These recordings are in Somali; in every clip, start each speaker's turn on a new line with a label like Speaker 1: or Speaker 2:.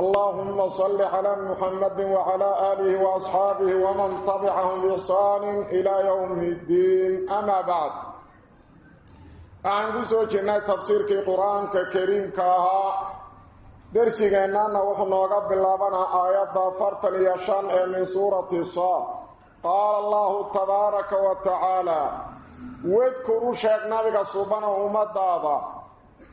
Speaker 1: اللهم صل على محمد وعلى آله وأصحابه ومن تبعهم بإحسان إلى يوم الدين. أما بعد أعن سوچنا تفسير في قرآن كريم كاها. درسينا وحنا قبل لابنا آيات فرطن يشان من سورة الصاد. قال الله تبارك وتعالى واذكروا شيخ نبي سبحانه ومدادا.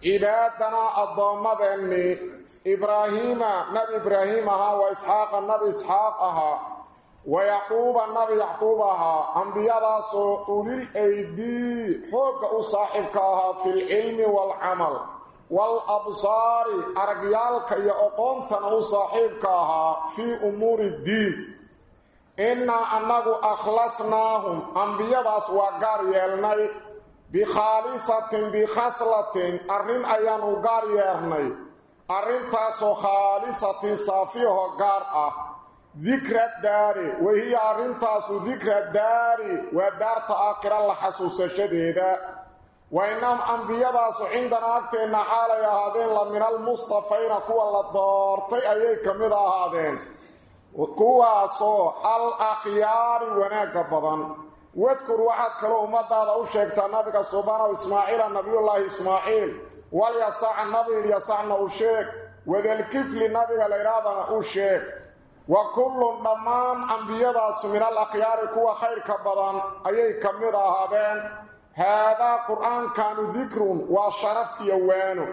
Speaker 1: عبادنا الضمدني ibraahiima nabi ibraahiim ahaa wa isxaaqa nabi isxaaq ahaa wa yacquuba nabi yacquub ahaa ambiyadaasoo ulil aydii xoogga u saaxibka ahaa filcilmi waalcamal waalabsaari aragyaalka iyo oqoontana u saaxiibka ahaa fii umuuri ddiin innaa annagu akhlasnaahum ambiyadaas waa gaar yeelnay bikhaalisatin bikhaslatin arrin ayaanu gaar yeernay arrintaasoo khaalisatin saafiyaho gaar ah dikra daari wahiya arrintaasu dikra daari waa daarta aakhira la xasuusashadeeda wa inahum ambiyadaasu cindana agteenna xaalay ahaadeen la min almustafayna kuwa la doortay ayay ka mid ahaadeen kuwaasoo al akhyaari wanaagga badan wadkur waxaad kaloo ummadaada u sheegtaa nabiga subxaanahu ismaaciila nabiyullaahi ismaaciil walyasaca nabi ilyasacna u sheeg wadalkifli nabiga layidhahdana u sheeg wa kullun dhammaan ambiyadaasu min al akhyaari kuwa khayrka badan ayay ka mid ahaadeen. Haadaa qur'aankanu dikrun waa sharaf iyo waano.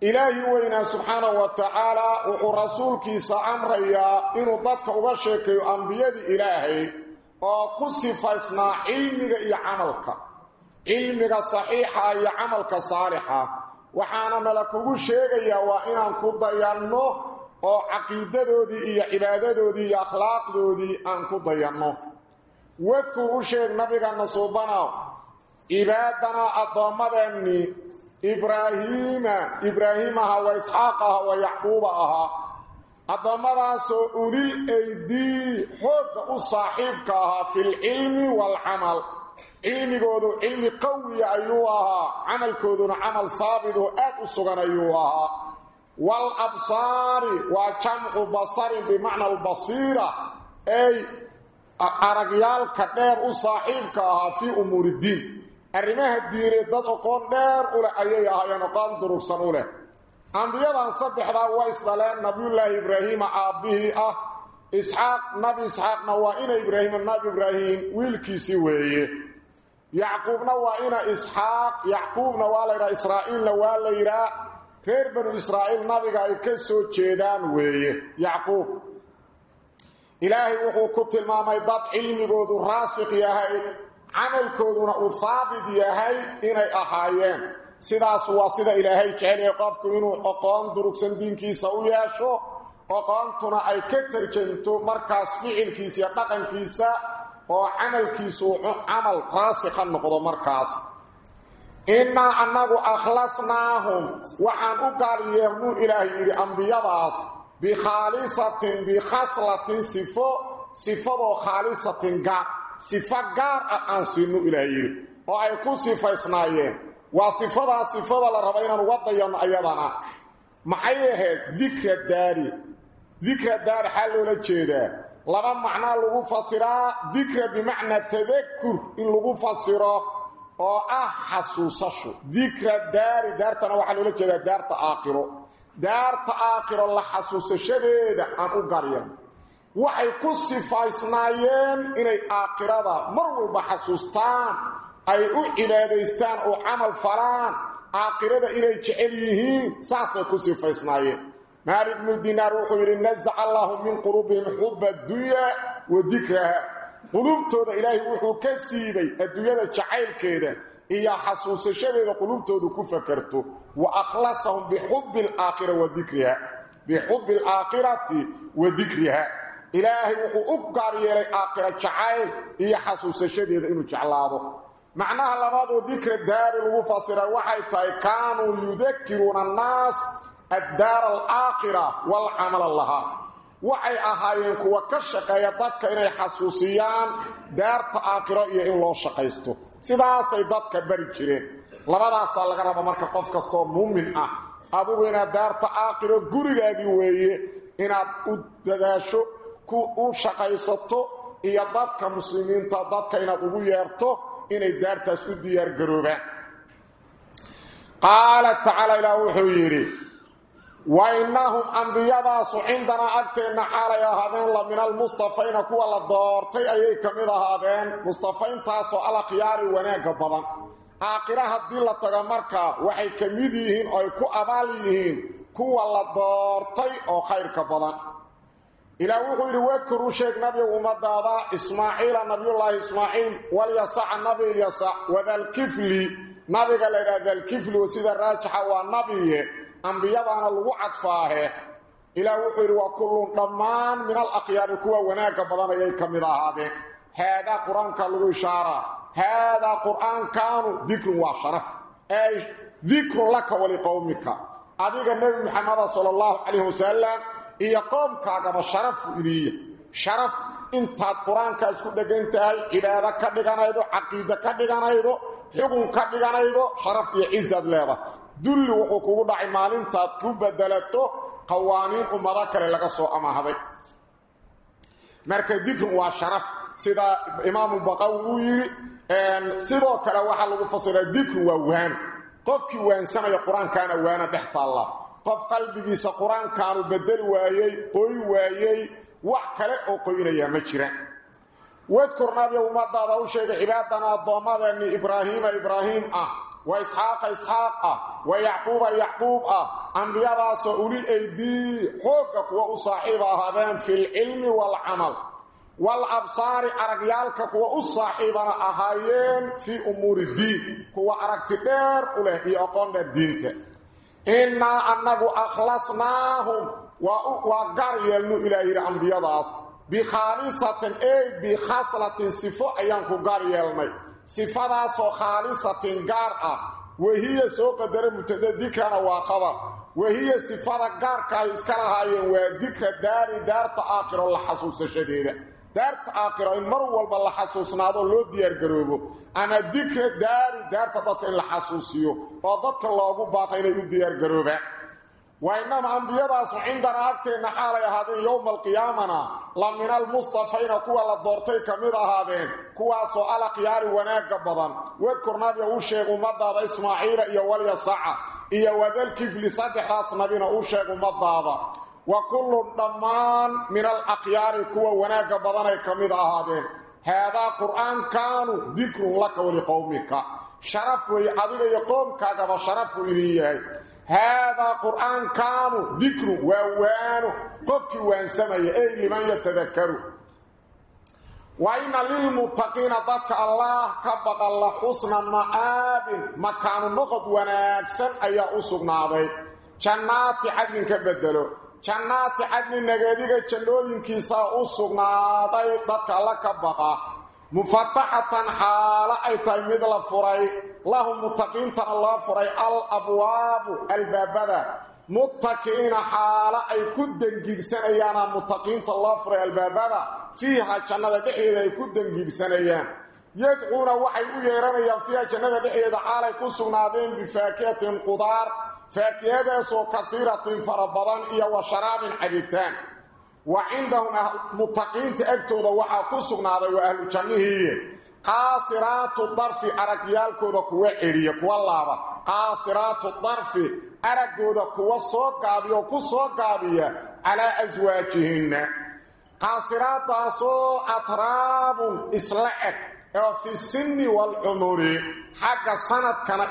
Speaker 1: Ilaahi weynaa subxaanahu wa tacaalaa wuxuu rasuulkiisa amrayaa inuu dadka uga sheekeeyo ambiyadii ilaahay oo ku sifaysnaa cilmiga iyo camalka cilmiga saxiixa iyo camalka saalixa. Waxaana nala kugu sheegayaa waa inaan ku dayanno oo caqiidadoodii iyo cibaadadoodii iyo akhlaaqdoodii aan ku dayanno. Wadkuu u sheeg nabigana suubanow cibaadanaa addoommadeennii ibraahiima ibraahiim ahaa wa isxaaq ahaa wa yacquuba ahaa addoommadaasoo ulil aydii xoogga u saaxiibka ahaa filcilmi waalcamal cilmigoodu cilmi qawiya ayuu ahaa camalkooduna camal haabit oo aad u sugan ayuu ahaa. Wal absaari waa jamcu basarin bimacna albasiira ay aragyaalka dheer u saaxiibka ahaa fii umuuri diin. Arrimaha diineed dad oqoon dheer u leh ayay ahaayeen oqoon durugsan u leh. Ambiyadan saddexdaa way isdhaleen nabiyullaahi ibraahiima aabbihii ah. Isxaaq nabi isxaaqna waa ina ibraahiima nabi ibraahim wiilkiisii weeye yacquubna waa ina isxaaq yacquubna waa la yidhaha israa'iilna waa la yidhaa reer banu israa'iil nabiga ay ka soo jeedaan weeye yacquub. Ilaahay wuxuu ku tilmaamay dad cilmigoodu raasikh yahay camalkooduna uu haabit yahay inay ahaayeen. Sidaas waa sida ilaahay jecelyahay qofku inuu oqoon durugsan diinkiisa u yeesho oqoontuna ay ka tarjanto markaas ficilkiisa iyo dhaqankiisa oo camalkiisu camal raasikha noqdo markaas. Innaa annagu akhlasnaahum waxaan u gaar yeernuu ilaahay yidhi ambiyadaas bikhaalisatin bikhaslatin sifo sifadoo khaalisatin gaar. Sifo gaar ah aan siinu ilaahay yidhi oo ay ku sifaysnaayeen. Waa sifadaa sifada la raba inaan uga ayadana. Maxay ahayd? Dikra daari. Dikra daari xaa loola jeedaa laba macnaa lagu fasiraa dikra bimacnaa tadakur in lagu fasiro oo ah xasuusasho dikra daari daartana waxaa loola jeedaa daarta aakhiro. Daarta aakhiro la xasuusashadeeda aan u garyan. Waxay ku sifaysnaayeen inay aakhirada mar walba xasuustaan ay u cibaadaystaan oo camal falaan aakhirada inay jecel yihiin saasay ku sifaysnaayeen maali bnu dinaar wuxuu yidhi nasaca allahu min quluubihim xuba addunya wa dikraha. Quluubtooda ilaahay wuxuu ka siibay adduunyada jacaylkeeda iyo xasuusashadeeda quluubtoodu ku fakarto. Wa akhlasahum bixubbi alaakhira wa dikriha. Bixubbi alaakhirati wa dikriha. Ilaahay wuxuu u gaar yeelay aakhira jacayl iyo xasuusashadeeda inuu jeclaado. Macnaha labaadoo dikra daari lagu fasira waxay tahay kaanuu yudakiruuna annaas addaara alaakhira waalcamala lahaa waxay ahaayeen kuwa ka shaqeeya dadka inay xasuusiyaan daarta aakhiro iyo in loo shaqaysto sidaasay dadka bari jireen labadaasaa laga raba marka qof kastaoo muumin ah adugu inaad daarta aakhiro gurigaagii weeye inaad u dadaasho u shaqaysato iyo dadka muslimiinta dadka inaad ugu yeerto inay daartaas u diyaargaroobaan qaala tacaala ilaah wuxuu yidhi wa innahum ambiyadaasu cindanaa agteenna xaalay ahaadeen la min almustafayna kuwa la doortay ayay ka mid ahaadeen. Mustafayntaasoo alakhyaari wanaagga badan. Aakhira haddii la tago markaa waxay ka mid yihiin oo ay ku abaal yihiin kuwa la doortay oo khayrka badan. Ilaah wuxuu yidhi wadkuruu sheeg nabiga ummadaada ismaaciila nabiyullaahi ismaaciil walyasaca nabi ilyasac ambiyadaana lagu cadfaahe ilaah wuxuu yidhi waa kullun dhammaan min al akhyaari kuwa wanaagga badan ayay ka mid ahaadeen haadaa qur'aanka lagu ishaaraa haadaa qur'aankaanu dikrun waa sharaf. Ay dikrun laka waliqowmika adiga nebi maxameda sala allahu calayhi wasalam iyo qoomkaagaba sharafu iliya sharaf intaad qur'aankaas ku dhegan tahay cibaado ka dhiganaydo caqiide ka dhiganaydo xugun ka dhiganaydo sharaf iyo cizaad leedahay dulli wuxuu kugu dhacay maalintaad ku bedelato qawaaniin ummado kale laga soo amahday marka dikrun waa sharaf. Sida imaamu baqawi uu yidhi sidoo kale waxaa lagu fasiraa dikrun waa waan. Qofkii waansanaya qur'aankaana waana dhex taalla. Qof qalbigiisa qur'aankaanu bedeli waayey qoy waayey wax kale oo qoynayaa ma jiraan wadkur nabiga ummadaada u sheegay cibaadana addoommadeenni ibraahiima ibraahiim ah wa isxaaqa isxaaq ah wa yacquuba yacquub ah ambiyadaasoo ulil aydii xoogga kuwa u saaxiiba ahaadeen filcilmi waalcamal wal absaari aragyaalka kuwa u saaxiibana ahaayeen fii umuuri diin kuwa aragti dheer u leh iyo aqoon dheer diinta innaa annagu akhlasnaahum waa gaar yeelnu ilaa yidhi ambiyadaas bikhaalisatin ey bikhaslatin sifo ayaan ku gaar yeelnay sifadaasoo khaalisatin gaar ah wahiya soo qadara mubtada dikrana waa qabar wahiya sifada gaarkaayu iska lahaayeen waa dikra daari daarta aakhiro la xasuusashadeeda daarta aakhiro in mar walba la xasuusnaado loo diyaargaroobo ama dikra daari daarta dadka in la xasuusiyo oo dadka loogu baaqa inay u diyaargaroobaan wa innama ambiyadaasu cindana agteenna xaalay ahaadeen yowma alqiyaamana la min almustafayna kuwa la doortay ka mid ahaadeen kuwaasoo alakhyaari wanaagga badan. Wadkur nabiga u sheeg ummadaada ismaaciila iyo walyasaca iyo wadalkifli saddexdaas nabina u sheeg ummadaada. Wa kullun dhammaan min alakhyaari kuwa wanaagga badanay ka mid ahaadeen. Haadaa qur'aankaanu dikrun laka waliqowmika sharaf weeye adiga iyo qoomkaagaba sharafu idin yahay haadaa qur'aankaanu dikrun waa waano qofkii waansamaya ey liman yatadakaru wa inna lilmuttaqiina dadka allaah ka baqan la xusna ma'aabin makaanu noqod wanaagsan ayaa u sugnaaday jannaati cadnin ka bedelo jannaati mufataxatan xaalo ay tahay mid la furay lahum muttaqiintana loo furay al abwaabu albaabada. Muttaki'iina xaalo ay ku dangiigsanayaana muttaqiinta loo furay albaabada. Fiiha jannada dhexdeeda ay ku dangiigsanayaan yadcuuna waxay u yeeranayaan fiiha jannada dhexdeeda xaalay ku sugnaadeen bifaakihatin qudaar faakihadaasoo kaiiratin fara badan iyo wa sharaabin cabitaan wa cindahum muttaqiinta agtooda waxaa ku sugnaaday waa ahlu jannihiiye qaasiraatu darfi aragyaalkooda kuwa celiya kuwa laaba. Qaasiraatu darfi araggooda kuwa soo gaabiya oo ku soo gaabiya calaa aswaajihinna qaasiraadaasoo atraabun isla eg oo fi sinni waalcumuri xagga sanadkana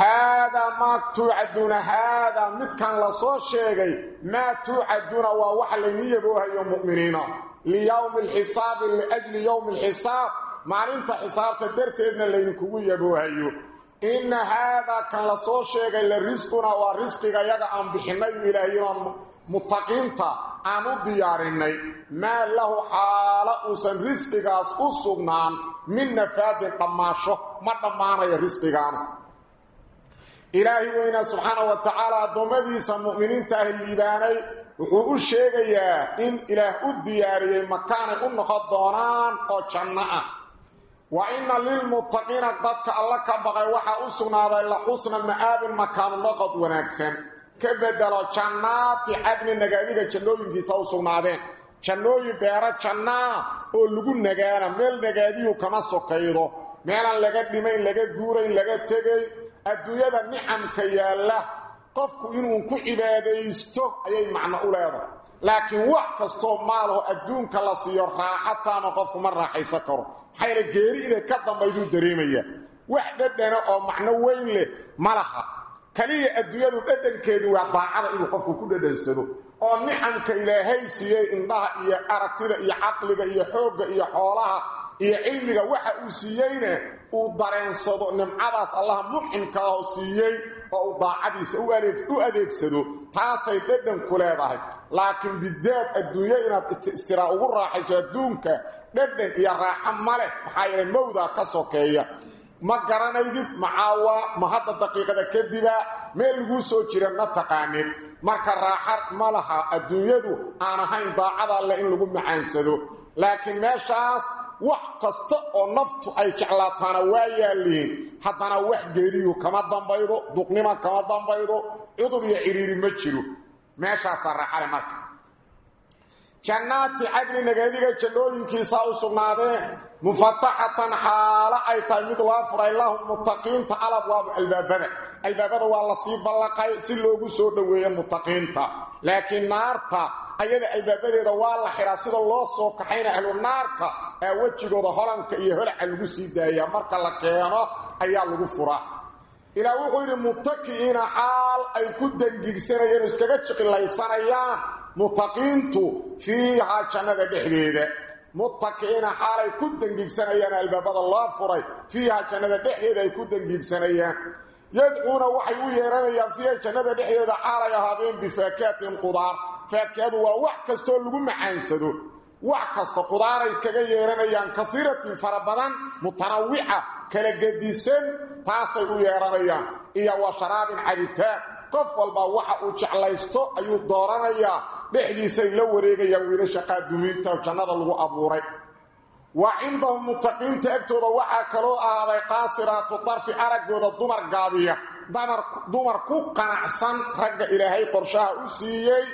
Speaker 1: haadaa maa tuucaduuna haadaa midkan la soo sheegay maa tuucaduuna waa waxa layni yaboohayo mu'miniina. Liyowmi alxisaabi liajli yowmi alxisaab maalinta xisaabta darteedna laydinkugu yaboohayo inna haadaa kan la soo sheegay la risquna waa risqiga yaga aan bixinnayu ilaahiyoon muttaqiinta aan u diyaarinay. Maa lahu xaala uusan risqigaas u sugnaan min nafaadin dhammaasho. Ma dhammaanayo risqigaanu ilaahi weynaa subxaana wa tacaala addoommadiisa mu'miniinta ah liibaanay wuxuu u sheegayaa in ilaah u diyaariyey makaanay u noqon doonaan oo janno ah. Wa inna lilmuttaqiina dadka alla ka baqay waxaa u sugnaaday la xusna ma'aabin makaanu noqod wanaagsan. Ka bedelo jannaati cadni nagaadiga jannooyinkiisa u sugnaadeen. Jannooyin beero jannaa oo lagu nagaana meel nagaadiyu kama sokaydo. Meelaan laga dhimayn laga guurayn laga tegay adduunyada nicamka yaalla qofku inuu ku cibaadaysto ayay macno u leedahay. Laakiin wax kastoo maalaho adduunka la siiyo raaxataama qofku ma raaxaysan karo. Maxayna geeri inay ka dambayduu dareemaya. Wax dhadhana oo macno weyn leh ma laha. Kaliya adduunyadu dhadhankeedu waa daacada inuu qofku ku dhadhansado. Oo nicamka ilaahay siiyey indhaha iyo aragtida iyo caqliga iyo xoogga iyo xoolaha iyo cilmiga waxa uu siiyeyna uu dareensado nimcadaas allaha muximka ah oo siiyey oo uu daacadiisa u adeegsado taasay dhadhan ku leedahay. Laakiin bidaad adduunyo inaad istiraa ugu raaxayso adduunka dhadhan iyo raaxo ma leh maxaa yeelay mawdaa ka sokeeya. Ma garanaydid macaawa ma hadda daqiiqada kadiba meel laguu soo jira ma taqaanid. Marka raaxa ma laha adduunyadu aan ahayn daacada alleh in lagu macaansado. Laakiin meeshaas wax kasta oo naftu ay jeclaataana waa yaallihiin. Haddana wax geeriyu kama dambaydo duqnima kama dambaydo cudur iyo cidhiiri ma jiro. Meeshaasaa raaxale marka. Jannaati cadni nagaadiga jannooyinkiisaa u sugnaadeen mufataxatan xaalo ay tahay mid loo furay lahum muttaqiinta alabwaabu albaabada. Albaabada waa la sii ballaqay si loogu soo dhoweeyo muttaqiinta. Laakiin naarta ayada albaabadeeda waa la xiraa sida loo soo kaxayna ahlu naarka ee wejigooda holanka iyo holaca lagu sii daayaa. Marka la keeno ayaa lagu furaa. Ilaa wuxuu yidhi muttaki'iina xaal ay ku dangigsanayeen iskaga jiqilaysanayaan muttaqiintu fiihaa jannada dhexdeeda. Muttaki'iina xaal ay ku dangigsanayaan albaabada loo furay fiihaa jannada dhexdeeda ay ku dangigsanayaan yadcuuna waxay u yeeranayaan fiiha jannada dhexdeeda xaalay ahaadeen bifaakaatin qudaar faakihadu waa wax kastoo lagu macaansado. Wax kasta qudaaray iskaga yeeranayaan kaiiratin fara badan mutanawica kala gedisan taasay u yeeranayaan. Iyo wa sharaabin cabitaan. Qof walba waxa uu jeclaysto ayuu dooranayaa. Dhexdiisay la wareegayaan wiilasha qaadumiinta jannada lagu abuuray. Wa cindahum muttaqiinta agtooda waxaa kaloo ahaaday qaasiraatu darfi araggooda dumar gaabiya dumar ku qanacsan ragga ilaahay qorshaha u siiyey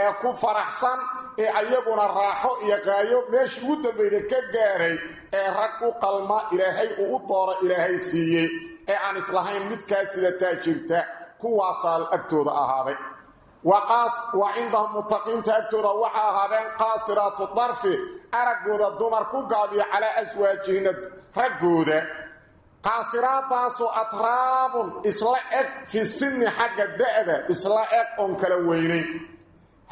Speaker 1: ee ku faraxsan ee ayaguna raaxo iyo qaayo meeshii ugu dambayda ka gaaray ee rag u qalma ilaahay uu u dooro ilaahay siiyey. Ee aan islahayn midkaas sidataa jirta kuwaasaa agtooda ahaaday. Wa cindahum muttaqiinta agtooda waxaa ahaadeen qaasiraatu darfi araggooda dumar ku gaabiya calaa aswaajihina raggooda. Qaasiraadaasoo atraabun isla eg fi sinni xagga da'da isla eg oon kala weynayn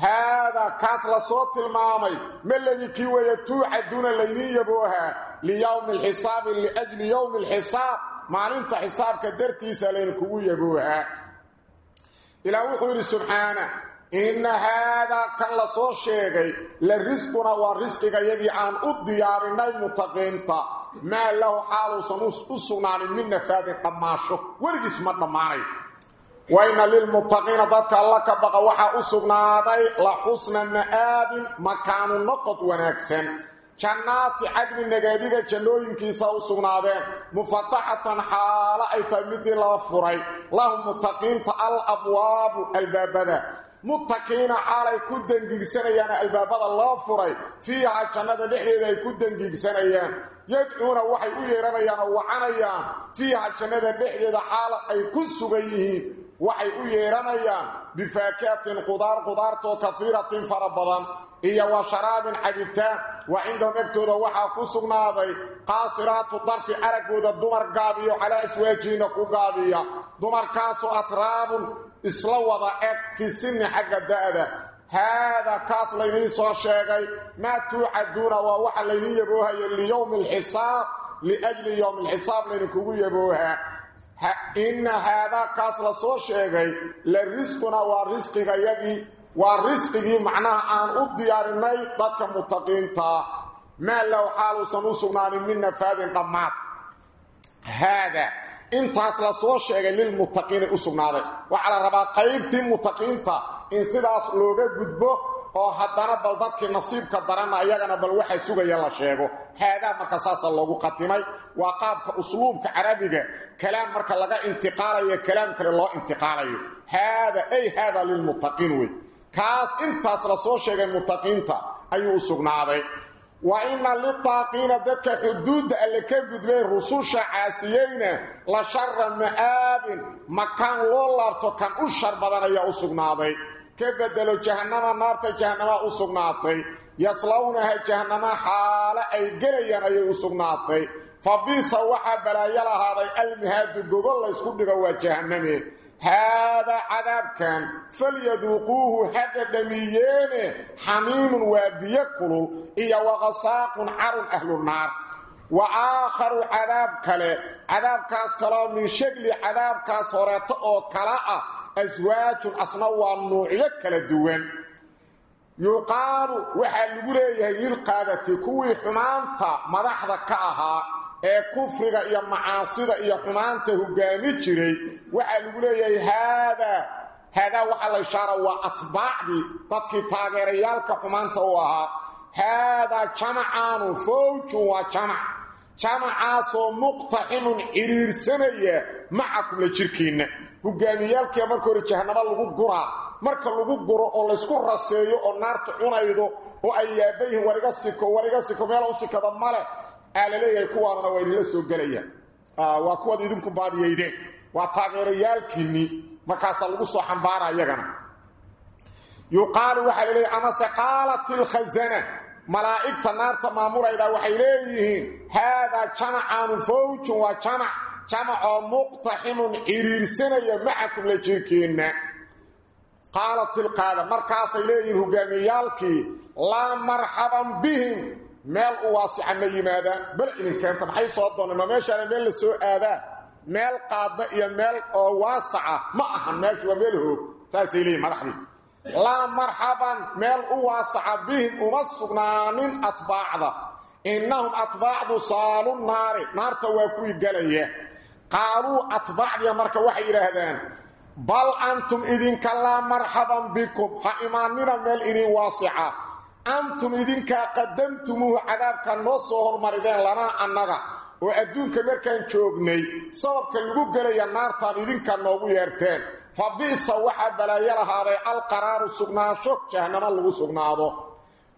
Speaker 1: haadaa kaas la soo tilmaamay maladii kii weeye tuucaduuna laydiin yaboohaa liyowmi alxisaabi liajli yowmi alxisaab maalinta xisaabka dartiisa laydinkugu yaboohaa ilaah wuxuu yidhi subxaana inna haadaa kan la soo sheegay la risquna waa risqiga yagii aan u diyaarinay mutaqiinta maa lahu xaaluusan u sugnaanin min nafaadin dhammaasho weligiis ma wayna lilmuttaqiina dadka alla ka baqa waxaa u sugnaaday la xusna ma'aabin makaanu noqod wanaagsan. Jannaati cadni nagaadiga jannooyinkiisa u sugnaadeen. Mufataxatan xaalo ay tahay midii loo furay. Lahum muttaqiinta al abwaabu albaabada. Muttaqiina xaalay ku dangiigsanayaan albaabada loo furay. Fiiha jannada dhexdeeda ay ku dangiigsanayaan yadcuuna waxay u yeeranayaan oo wacanayaan fiiha jannada dhexdeeda xaala ay ku sugan yihiin waxay u yeeranayaan bifaakaatin qudaar qudaartoo kaiiratin fara badan. Iyo wa sharaabin cabitaan. Wa cindahum agtooda waxaa ku sugnaaday qaasiraatu darfi araggooda dumar gaabiyo calaa aswaajiina ku gaabiya. Dumarkaasoo atraabun isla wada eg fi sinni xagga da'da. Haadaa kaas laydiin soo sheegay maa tuucaduuna waa waxa laydiin yaboohayo liyowmi alxisaab liajli yowmi alxisaab laydinkugu yaboohaa inna haadaa kaas la soo sheegay la risquna waa risqiga yagii waa risqigii macnaha aan u diyaarinay dadka mutaqiinta maa low xaaluusan u sugnaanin min nafaadin dhammaad haada intaas la soo sheegay lilmuttaqiina u sugnaaday. Waxaa la rabaa qaybtii mutaqiinta in sidaas looga gudbo oo haddana bal dadkii nasiibka darana ayagana bal waxay sugaya la sheego. Haadaa marka saasa loogu qatimay. Waa qaabka usluubka carabiga. Kalaam marka laga intiqaalayo kalaam kale loo intiqaalayo. Haada ay haada lilmuttaqiin wey. Kaas intaas la soo sheegay muttaqiinta ayuu u sugnaaday. Wa inna litaaqiina dadka xuduudda alle ka gudbay rususha caasiyeyna la shara ma'aabin makaan loo laabto kan u shar badan ayaa u sugnaaday ka bedelo jahannama naarta jahannama u sugnaatay. Yaslawnaha jahannama xaale ay gelayaan ayay u sugnaatay. Fa bisa waxaa balaayo lahaaday almihaadu gogol laysku dhigo waa jahanname. Haadaa cadaabkan falyaduuquuhu hadha dhamiyeene xamiimun waa biyo kulul iyo waqasaaqun carun ahlu naar. Wa aakharu cadaab kale cadaabkaas kaloo min shagli cadaabkaas horeeto oo kala ah aswaajun asna waa nuucyo kala duwan. Yuqaalu waxaa lagu leeyahay lilqaadati kuwii xumaanta madaxda ka ahaa ee kufriga iyo macaasida iyo xumaanta hogaami jiray waxaa lagu leeyahay haadaa haadaa waxaa la ishaara waa atbaacdii dadkii taageerayaalka xumaanta u ahaa. Haadaa jamacaanu fawjun waa jamac. Jamacaasoo muqtaximun ciriirsanaya macakum la jirkiinna hogaamiyaalkia marka hore jahanabo lagu guraa marka lagu guro oo laysku raseeyo oo naarta cunaydo oo ay yaabayihiin wariga siko wariga siko meel u sikada male aa la leeyahay kuwaanana waa idinla soo gelayaan waa kuwaad idinku baadiyaydeen waa taageerayaalkiinnii markaasaa lagu soo xambaara iyagana yuqaalu waxaa la leeyahay amase qaalat ilkhasana malaa'igta naarta maamulaydaa waxay leeyihiin haadaa jamacaanu fawjun waa jamac jamacoo muqtaximun ciriirsanaya macakum la jirkeenna qaalat ilqaada markaasay leeyihiin hogaamiyaalkii laa marxaban bihim. Meel u waasica ma yimaadaan bal idinkeenta maxay soo dooneen? Ma meeshaana meel la soo aadaa? Meel qaada iyo meel oo waasaca ma ahan meeshu waa meel hoog. Saasay leeyihiin madaxdii. Laa marxaban meel u waasaca bihim uma sugnaanin atbaacda. Innahum atbaacdu saalu naari. Naarta waa kuwii galaya qaaluu atbaacdiya marka waxay yidhaahdaan bal antum idinka laa marxaban bikum ha imaanina meel idin waasica. Antum idinkaa qadamtumuuhu cadaabka noo soo hormarideen lanaa annaga oo adduunka markaan joognay sababka lagu gelaya naartaan idinka noogu yeerteen. Fa bi'sa waxaa balaayo lahaaday alqaraaru sugnaansho jahanamo lagu sugnaado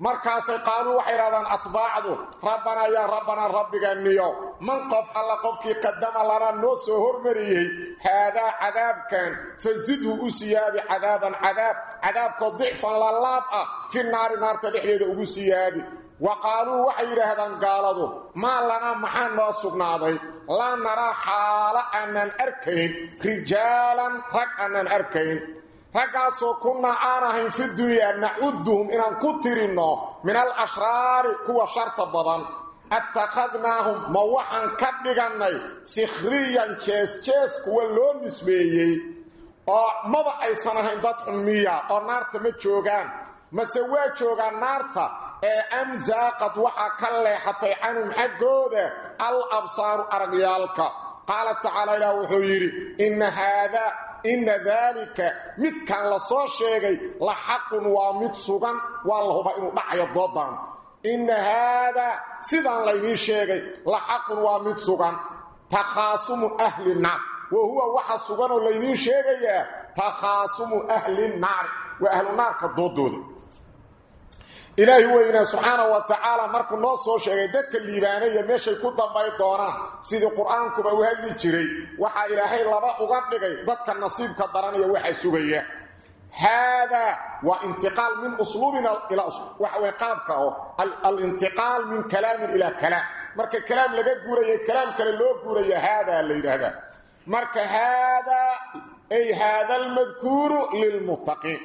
Speaker 1: markaasay qaaluu waxay idhahdaan atbaacdu rabbanaa yaa rabbanaa rabbiganniyo man qof alla qofkii qadama lanaa noo soo hormariyey haadaa cadaabkan fasidhu u siyaadi cadaaban cadaab cadaabkoo dicfan lalaab ah fi naari naarta dhexdeeda ugu siyaadi. Wa qaaluu waxay yidhaahdaan gaaladu maa lanaa maxaa noo sugnaaday? Laa naraa xaalo aanaan arkayn rijaalan rag aanaan arkayn raggaasoo kunnaa aan ahayn fi dunyaa nacuduhum inaan ku tirinno min al ashraari kuwa sharta badan. Attakhadnaahum ma waxaan ka dhigannay sikhriyan jees-jees kuwa loo nisbeeyey. Oo maba aysan ahayn dad xunmiya oo naarta ma joogaan. Mase waa joogaan naarta ee amsaaqad waxaa ka leexatay canhum xaggooda al absaaru aragyaalka qaala tacaala ilaah wuxuu yidhi inna haadaa inna daalika midkan la soo sheegay la xaqun waa mid sugan waa la hubaa inuu dhacayo doodaan inna haadaa sidaan laydiin sheegay la xaqun waa mid sugan. Takhaasumu ahli naar. Wa huwa waxa suganoo laydiin sheegayaa takhaasumu ahli naar. Waa ahlu naarka doodooda ilaahi weynaa subxaana wa tacaala markuu noo soo sheegay dadka liibaanaya meeshay ku dambay doonaan sidii qur'aankuba u hadli jiray waxaa ilaahay laba uga dhigay dadka nasiibka daranaya waxa sugaya. Haadaa waa intiqaal min usluubin waxa way qaabka oo alintiqaal min kalaamin ilaa kalaam. Marka kalaam laga guuraya kalaam kale loo guuraya haadaa la yidhaahdaa. Marka haadaa ay haada almadkuuru lilmuttaqiin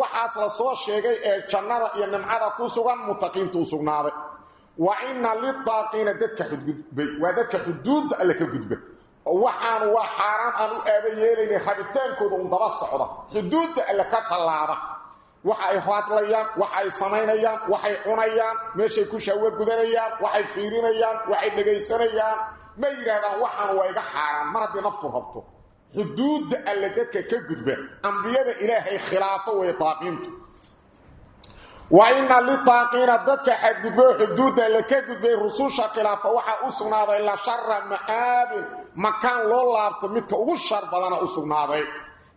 Speaker 1: waxaas la soo sheegay ee jannada iyo nimcada ku sugan mutaqiintu sugnaaday. Wa inna lidaaqiina dadka xudgudbay waa dadka xuduudda alle ka gudba. Waxaan waa xaaraan aan u aaba yeelaynin rabitaankooda un daba socda xuduudda alle ka tallaaba. Waxa ay hadlayaan waxa ay samaynayaan waxay cunayaan meeshay ku shaawo gudanayaan waxay fiirinayaan waxay dhagaysanayaan. Ma yiraahdaan waxaan waa iga xaaraan mar haddii naftu rabto xuduudda alle dadka ka gudba ambiyada ilaahay khilaafo way taaqiintu wa ina litaaqiina dadka xadgudbo xuduudda alle ka gudbay rususha khilaafa waxaa u sugnaaday la shara ma'aabin makaan loo laabto midka ugu shar badana u sugnaaday.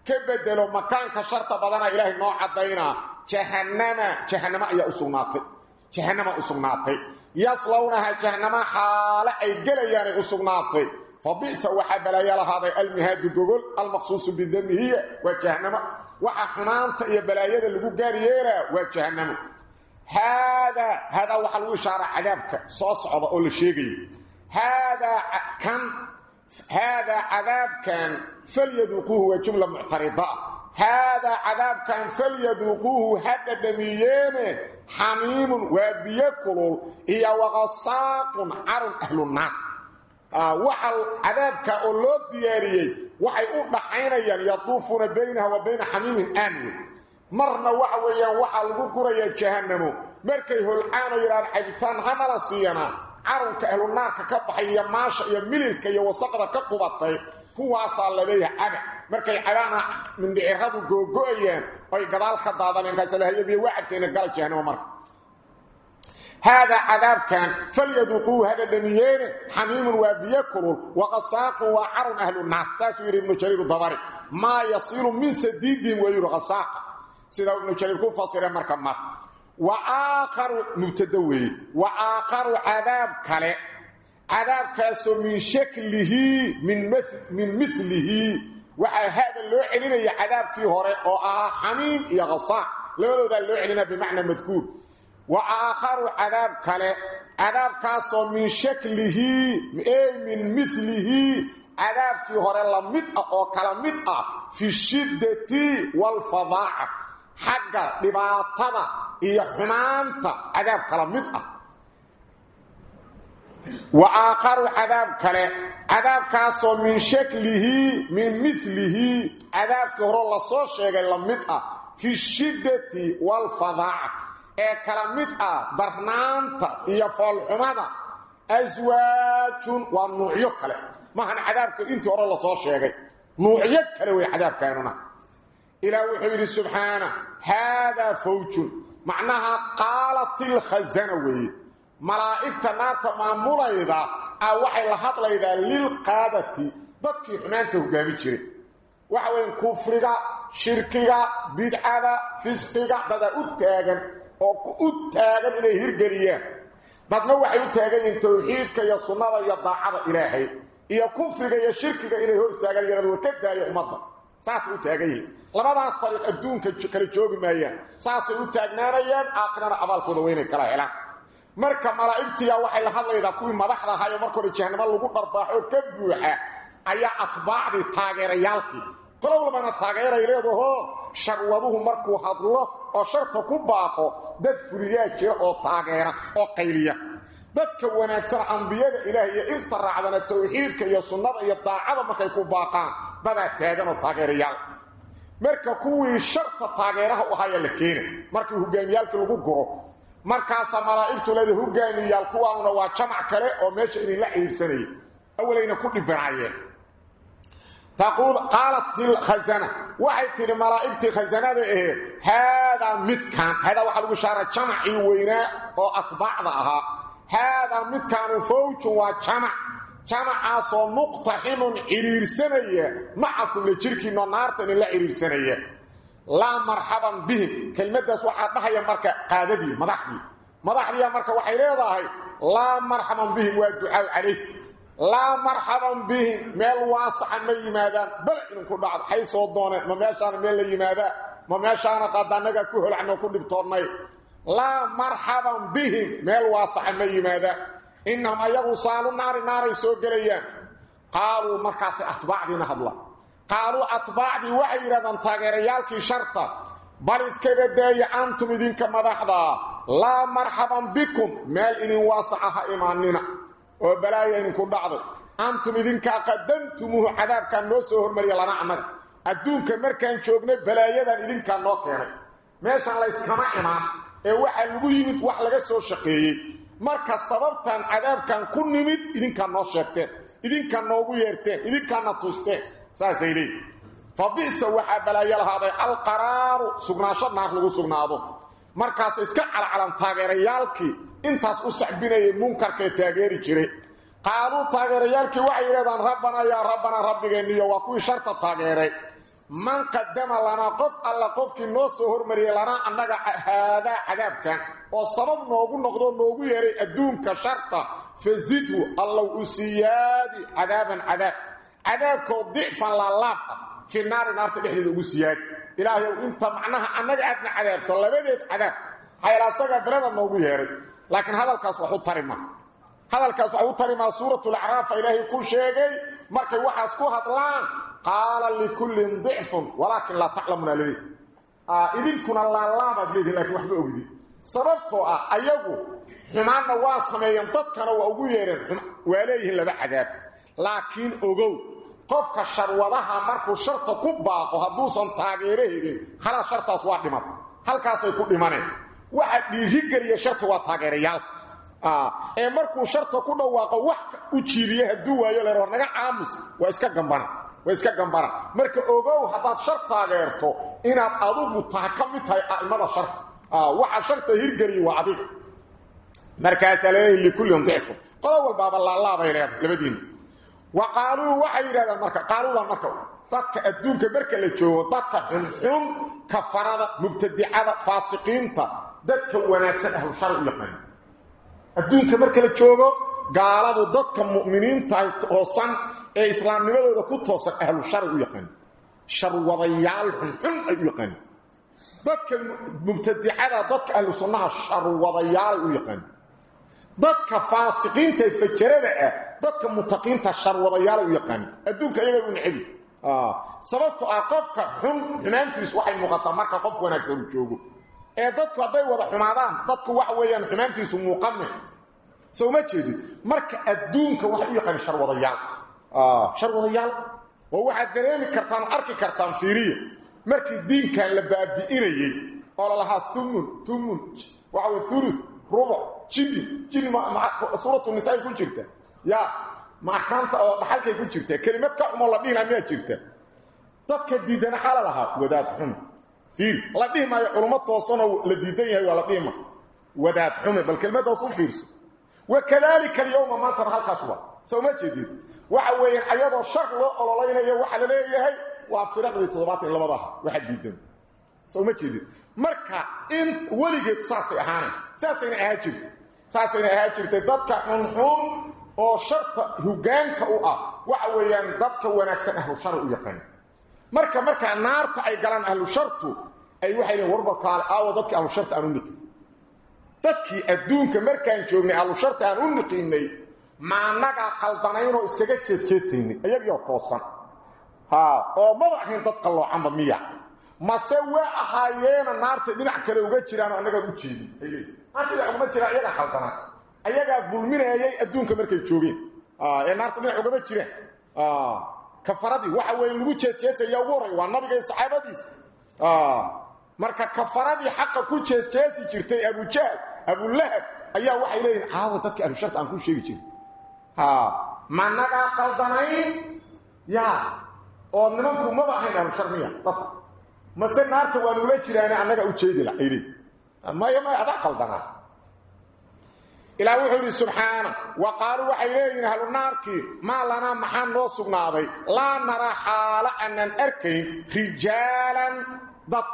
Speaker 1: Ka bedelo makaanka sharta badana ilaahay noo caddaynaa jahanama jahanamo ayaa u sugnaatay. Jahanama u yaslawnaha jahanama xaale ay gelayaanay u فبئس وحبلا يلا هذا المهاد جوجل المخصوص بالذم هي وجهنم waxa xumaanta iyo balaayada lagu gaariyeera waa jahannamo hada hada waxa lagu ishaara cadaabka soo socda oo la sheegayo hada kan hada cadaabkan falyaduquhu wa jumla mu'tarida hada cadaabkan falyaduquhu hada damiyene hamim wa biyakul iya wa ghasaqun arun ahlun nar waxa cadaabka oo loo diyaariyay waxay u dhaxaynayaan yaduufuna baynaha wa bayna xamiimin aamin marna waxa weeyaan waxa lagu guraya jahannamo markay holcaan yiraan cabitaan hamala siiyana carunka ahlu naarka ka baxaya maasha iyo mililka iyo wasaqda ka qubatay kuwaasaa la leeyahay caba. Markay cabaana mindhiciradu googo'ayaan ay gadaal ka daadaneen kaasalahayabiyo wacabteena gala jahannamo marka هذا عذاب كان فليذوقوه هذا دميين حميم وبيكل وغساق وعر أهل النار ساسوير ابن جرير الضبري ما يصير من سديدهم وير غساق سيدا ابن جرير كو فسر مركما وآخر مبتدوي وآخر عذاب كله عذاب كاسو من شكله من مثل من مثله وهذا اللي علينا عذاب كي هوري او حميم يا غساق لو ده اللي علينا بمعنى مذكور wa aakharu cadaab kale cadaabkaasoo min shaklihi ey min milihi cadaabkii hore la mid ah oo kala mid ah fi shiddati waalfadaaca xagga dhibaatada iyo xumaanta cadaab kala mid ah wa aakharu cadaab kale cadaabkaasoo min shaklihi min milihi cadaabkii hore la soo sheegay la mid ah fi shiddati waalfadaaca ee kala mid ah darnaanta iyo foolxumada aswaajun waa nuucyo kale. Maahan cadaabka intii hore la soo sheegay. Nuucyo kale way cadaabkaanuna. Ilaa wuxuu yidhi subxaana haadaa fawjun. Macnaha qaalatil khazana weeye. Malaa'igta naarta maamulayda ah waxay la hadlaydaa lilqaadati dadkii xumaanta hogaami jiray. Waxa weyn kufriga shirkiga bidcada fisqiga dada u taagan oo u taagan inay hirgeliyaan. Dadna waxay u taagan yihiin tawxiidka iyo sunnada iyo daacada ilaahay iyo kufriga iyo shirkiga inay hor taagan yihiin ka daayo ummadda. Saasay u taagan yihiin. Labadaas fariiq adduunka kala joogi maayaan. Saasay u taagnaanayaan aakhirana abaalkooda weynay kala helaan. Marka malaa'igtiya waxay la hadlaydaa kuwii madaxda ahaa ee marka hore jahannamo lagu dharbaaxo ka buuxa ayaa atbaacdii taageerayaalkii. Qolow labana taageeray leedaho sharwaduhu markuu hadlo oo sharka ku baaqo dad fuliyaa jira oo taageera oo qayliya. Dadka wanaagsan ambiyada ilaahay iyo inta raacdana tawxiidka iyo sunnada iyo daacada markay ku baaqaan dadaa taagan oo taageerayaal. Marka kuwii sharta taageeraha u haya la keenay markii hogaamiyaalkii lagu guro markaasaa malaa'igtu leeda hogaamiyaal kuwaanuna waa jamac kale oo meesha idinla ciibsanayay awalayna ku dhibanaayeen تقول قالت الخزنة وحيت الملائكة خزنة إيه هذا متكان هذا واحد بشارة جمعي ويناء وأطباع ذاها هذا متكان فوج وجمع جمع عصو مقتحم إرير سنية معكم لجركي نارتن إلا إرير سنية لا مرحبا بهم كلمة داس واحد نحيا مركة قاددي مدحدي مدحدي مركة وحيلة ذاهي لا laa marxaban bihim. Meel waasaxa ma yimaadaan. Bale idinku dhacdo. Hay soo dooneen ma meeshaana meel la yimaadaa? Ma meeshaana qadaannagaa ku holacno ku dhibtoonnay? Laa marxaban bihim. Meel waasaxa ma yimaadaan innahum ayagu saalu naari naaray soo gelayaan. Qaaluu markaasay atbaacdiina hadla. Qaaluu atbaacdii waxay yidhahdaan taageerayaalkii sharta. Bal iska badeeya antum idinka madaxdaa. Laa marxaban bikum. Meel idin waasax aha imaanina oo balaaya idinku dhacday. Antum idinkaa qadamtumuuhu cadaabkaan noo soo hormariya lana annaga adduunka markaan joognay balaayadan idinkaa noo keenay. Meeshan la iskama imaan ee waxa lagu yimid wax laga soo shaqeeyey. Marka sababtan cadaabkan ku nimid idinka noo sheegteen. Idinka noogu yeerteen idinkaana tusteen saasay leeyihiin fabisa waxaa balaayo lahaaday alqaraaru sugnaasho naar lagu sugnaado markaas iska calcalan taageerayaalkii intaas u sacbinayay munkarkee taageeri jiray. Qaaluu taageerayaalkii waxay yidhahdaan rabbanaa yaa rabbanaa rabbigeenniyo waa kuwii sharta taageeray. Man qadama lanaa qof alla qofkii noo soo hormariyay lanaa annaga haadaa cadaabkan oo sabab noogu noqdo noogu yeeray adduunka sharta fazidhu allow u siyaadi cadaaban cadaab. Cadaabkoo dicfan laalaab ah fi naari naarta dhexdeeda ugu siyaadi ilaahayow inta macnaha annaga aadna cadaabto labadeed cadaab. Xayla asagaa belada noogu yeeray. Laakiin hadalkaas wax u tari ma. Hadalkaas wax u tari maa suuratulacraafa ilaahay ku sheegay markay waxaas ku hadlaan qaala likullin dicfun walaakin laa taclamuna laleey idinkuna laalaabaad leedihin laakiin waxba ogdi sababtoo ah ayagu xumaanna waa sameeyeen dadkana waa ugu yeereen. Waa leeyihiin laba cadaab. Laakiin ogow qofka sharwadaha markuu sharta ku baaqo hadduusan taageero helin khalaas shartaas waa dhimat halkaasay ku dhimaneen. Waxa dhiirigeliya sharta waa taageerayaalka ee markuu sharta ku dhawaaqo wax u jiibiye hadduu waayo leer naga caamus waa iska gambana waa iska gambana. Marka ogow haddaad shar taageerto inaad adugu taha ka mid tahay a'imada sharta. Waxa sharta hirgeliya waa adiga. Markaasaa leeyahay likullin dicfun qodob walbaaba laalaabay leedahay labadiina qaaluu waxay yidhahdaan marka qaaluudan marka dadka adduunka marka la joogo dadka xunxun kafarada mubtadicada faasiqiinta dadka wanaagsan ahlu shar u yaqaan adduunka marka la joogo gaaladu dadka mu'miniinta toosan ee islaamnimadooda ku toosan ahlu shar u yaqaan. Sharwadayaal xunxun ay u yaqaan. Dadka mubtadicada dadka ahlu sunnaha sharwadayaal u yaqaan. Dadka faasiqiinta ee fajarada ah dadka mutaqiinta sharwadayaal u yaqaan. Adduunka iyaga u nacibi sababtoo ah qofka xun xumaantiisu waxay muuqataa marka qof wanaagsan uu joogo. Ee dadku hadday wada xumaadaan dadku waxa weeyaan xumaantiisu muuqame soo ma jeedid marka adduunka waxay u yaqaan sharwadayaal. Sharwadayaal? Oo waxaad dareemi kartaan arki kartaan fiiriya markii diinkan la baabi'inayey oo lalahaa thumun thumun waxa wey thuluth rubuc jini jini suuratu nisaa ku ya ma axkaamta oo dhaxalkay ku jirta kelimad ka xumoo la dhihinaa miyaa jirta dadka diidana xala lahaa wadaad xun. Fiir la dhihi maayo culummo toosanoo la diidan yahay waa la dhihi wadaad xume bal kelimadaas u fiirso. Wakadalika alyawma maantana halkaas waa. Soo ma jeedid? Waxa weeyaan ayadoo shar loo ololaynayo waxaa la leeyahay waa firaqdii toddobaatan iyo labadaha waxa diidan. Soo ma jeedid? Marka in weligeed saasay ahaanay. Saasayna ahaa jirta saasayna ahaa jirtay dadka xunxun oo sharta hogaanka u ah waxa weeyaan dadka wanaagsan ahlu shar u yaqaan. Marka marka naarta ay galaan ahlu shartu ay waxay leeyihiin warbarkaale aawo dadka ahlu sharta aan u niqin. Dadkii adduunka markaan joognay ahlu sharta aan u niqinnay maanagaa qaldanaynoo iskaga jeesjeesaynay iyagoo toosan. Ha oo maba ahayn dad qalloocanba miya. Mase waa ahaayeena naarta dhinac kale uga jiraan oo annagaa u jeedin ay leeyihiin naarta dhinac ugama jiraan iyagaa ayagaa dulminayay adduunka markay joogeen. Ee naarta dhinac ugama jiraan kafaradii waxa weeye lagu jeesjeesaya ugu horray waa nabiga iyo saxaabadiisa marka kafaradii xaqa ku jeesjeesi jirtay abujahl abulahab ayaa waxay leeyihiin caawa dadka ahlusharta aan ku sheegi jirin. Managaa qaldanayn ya oo nimanku maba ahayn ahlushar miya dadku mase naarta waa nuula jiraane annaga ujeedila ay leeyihiin maya maya adaa ilaa wuxuu yidhi subxaana wa qaaluu waxay leeyihiin ahlu naarkii maa lanaa maxaa noo sugnaaday. Laa naraa xaalo aanan arkayn rijaalan dad.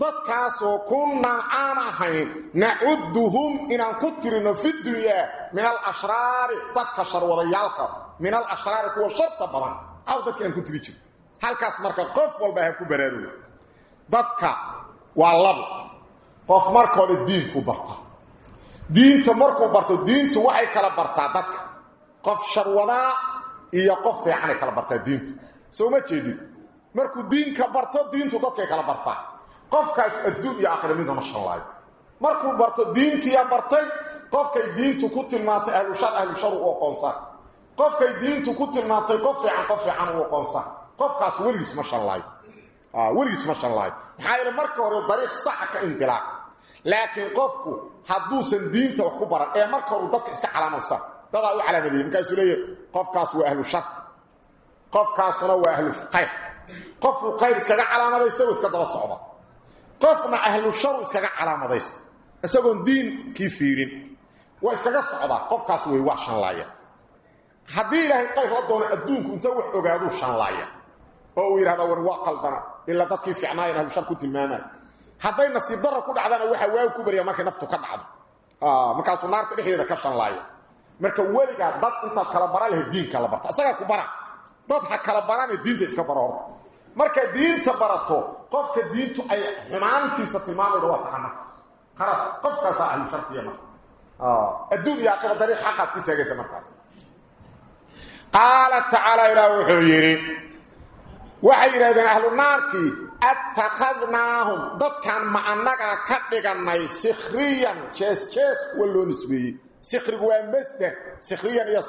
Speaker 1: Dadkaasoo kunnaa aan ahayn nacudduhum inaan ku tirino fi dunyaa min alashraari dadka sharwadayaalka min alashraari kuwa sharta badan. Aw dadka aan ku tiri jiro halkaas marka qof walba ha ku baraaruga. Dadka waa labo qof hore diinku barta diinta markuu barto diintu waxay kala bartaa dadka. Qof sharwadaa iyo qof fiicanay kala bartaa diintu. Soo ma jeedin markuu diinka barto diintu dadkay kala bartaa. Qofkaas adduun iyo aakhira midnama shanlaayo markuu barto diintiiya bartay qofkay diintu ku tilmaantay ahlushar ahlushar u aqoonsaa qofkay diintu ku tilmaantay qof fiican qof fiican u aqoonsaa qofkaas weligiis ma shanlaayo ah, weligiis ma shanlaayo maxaa yeele marka hore dariiq saxa ka indilaac laakiin qofku haduusan diinta wax ku baran ee marka hore dadka iska calaamadsan dada u calaamadiyay markaas uu leeyahay qofkaas waa ahlu shar qofkaasuna waa ahlu khayr. Qofku khayr iskaga calaamadaysta oo iska daba socda qofna ahlu shar iskaga calaamadaysta isagoon diinkii fiirin waa iskaga socda qofkaas way wax shanlaaya haddii ilaahay khayr la doono adduunku inta wax ogaaduu shanlaaya oo uu yidhahda war waa qaldana ilaa dadkii fiicnaayeen ahlu shar ku tilmaamay hadday nasiib darro ku dhacdana waxa waagu ku barya markay naftu ka dhacdo markaasuu naarta dhexdeeda ka shanlaaya marka weligaa dad intaad kala bara lahayd diinka la barta isagaa ku bara dad ha kala barane diinta iska baro horta markaad diinta barato qofka diintu ay xumaantiisa tilmaamayda waa taxana خلاص قف كاسا أهل شرطيه ما آه الدنيا قبل طريق حقك كنت جيت مركز قال تعالى إلى waxay yidhaahdeen ahlu naarkii attakhadnaahum dadkan ma annagaa ka dhigannay sikhriyan. Jeesjees kuwa loo nisbeeyey. Sikhrigu waa masder sikhriyan iyo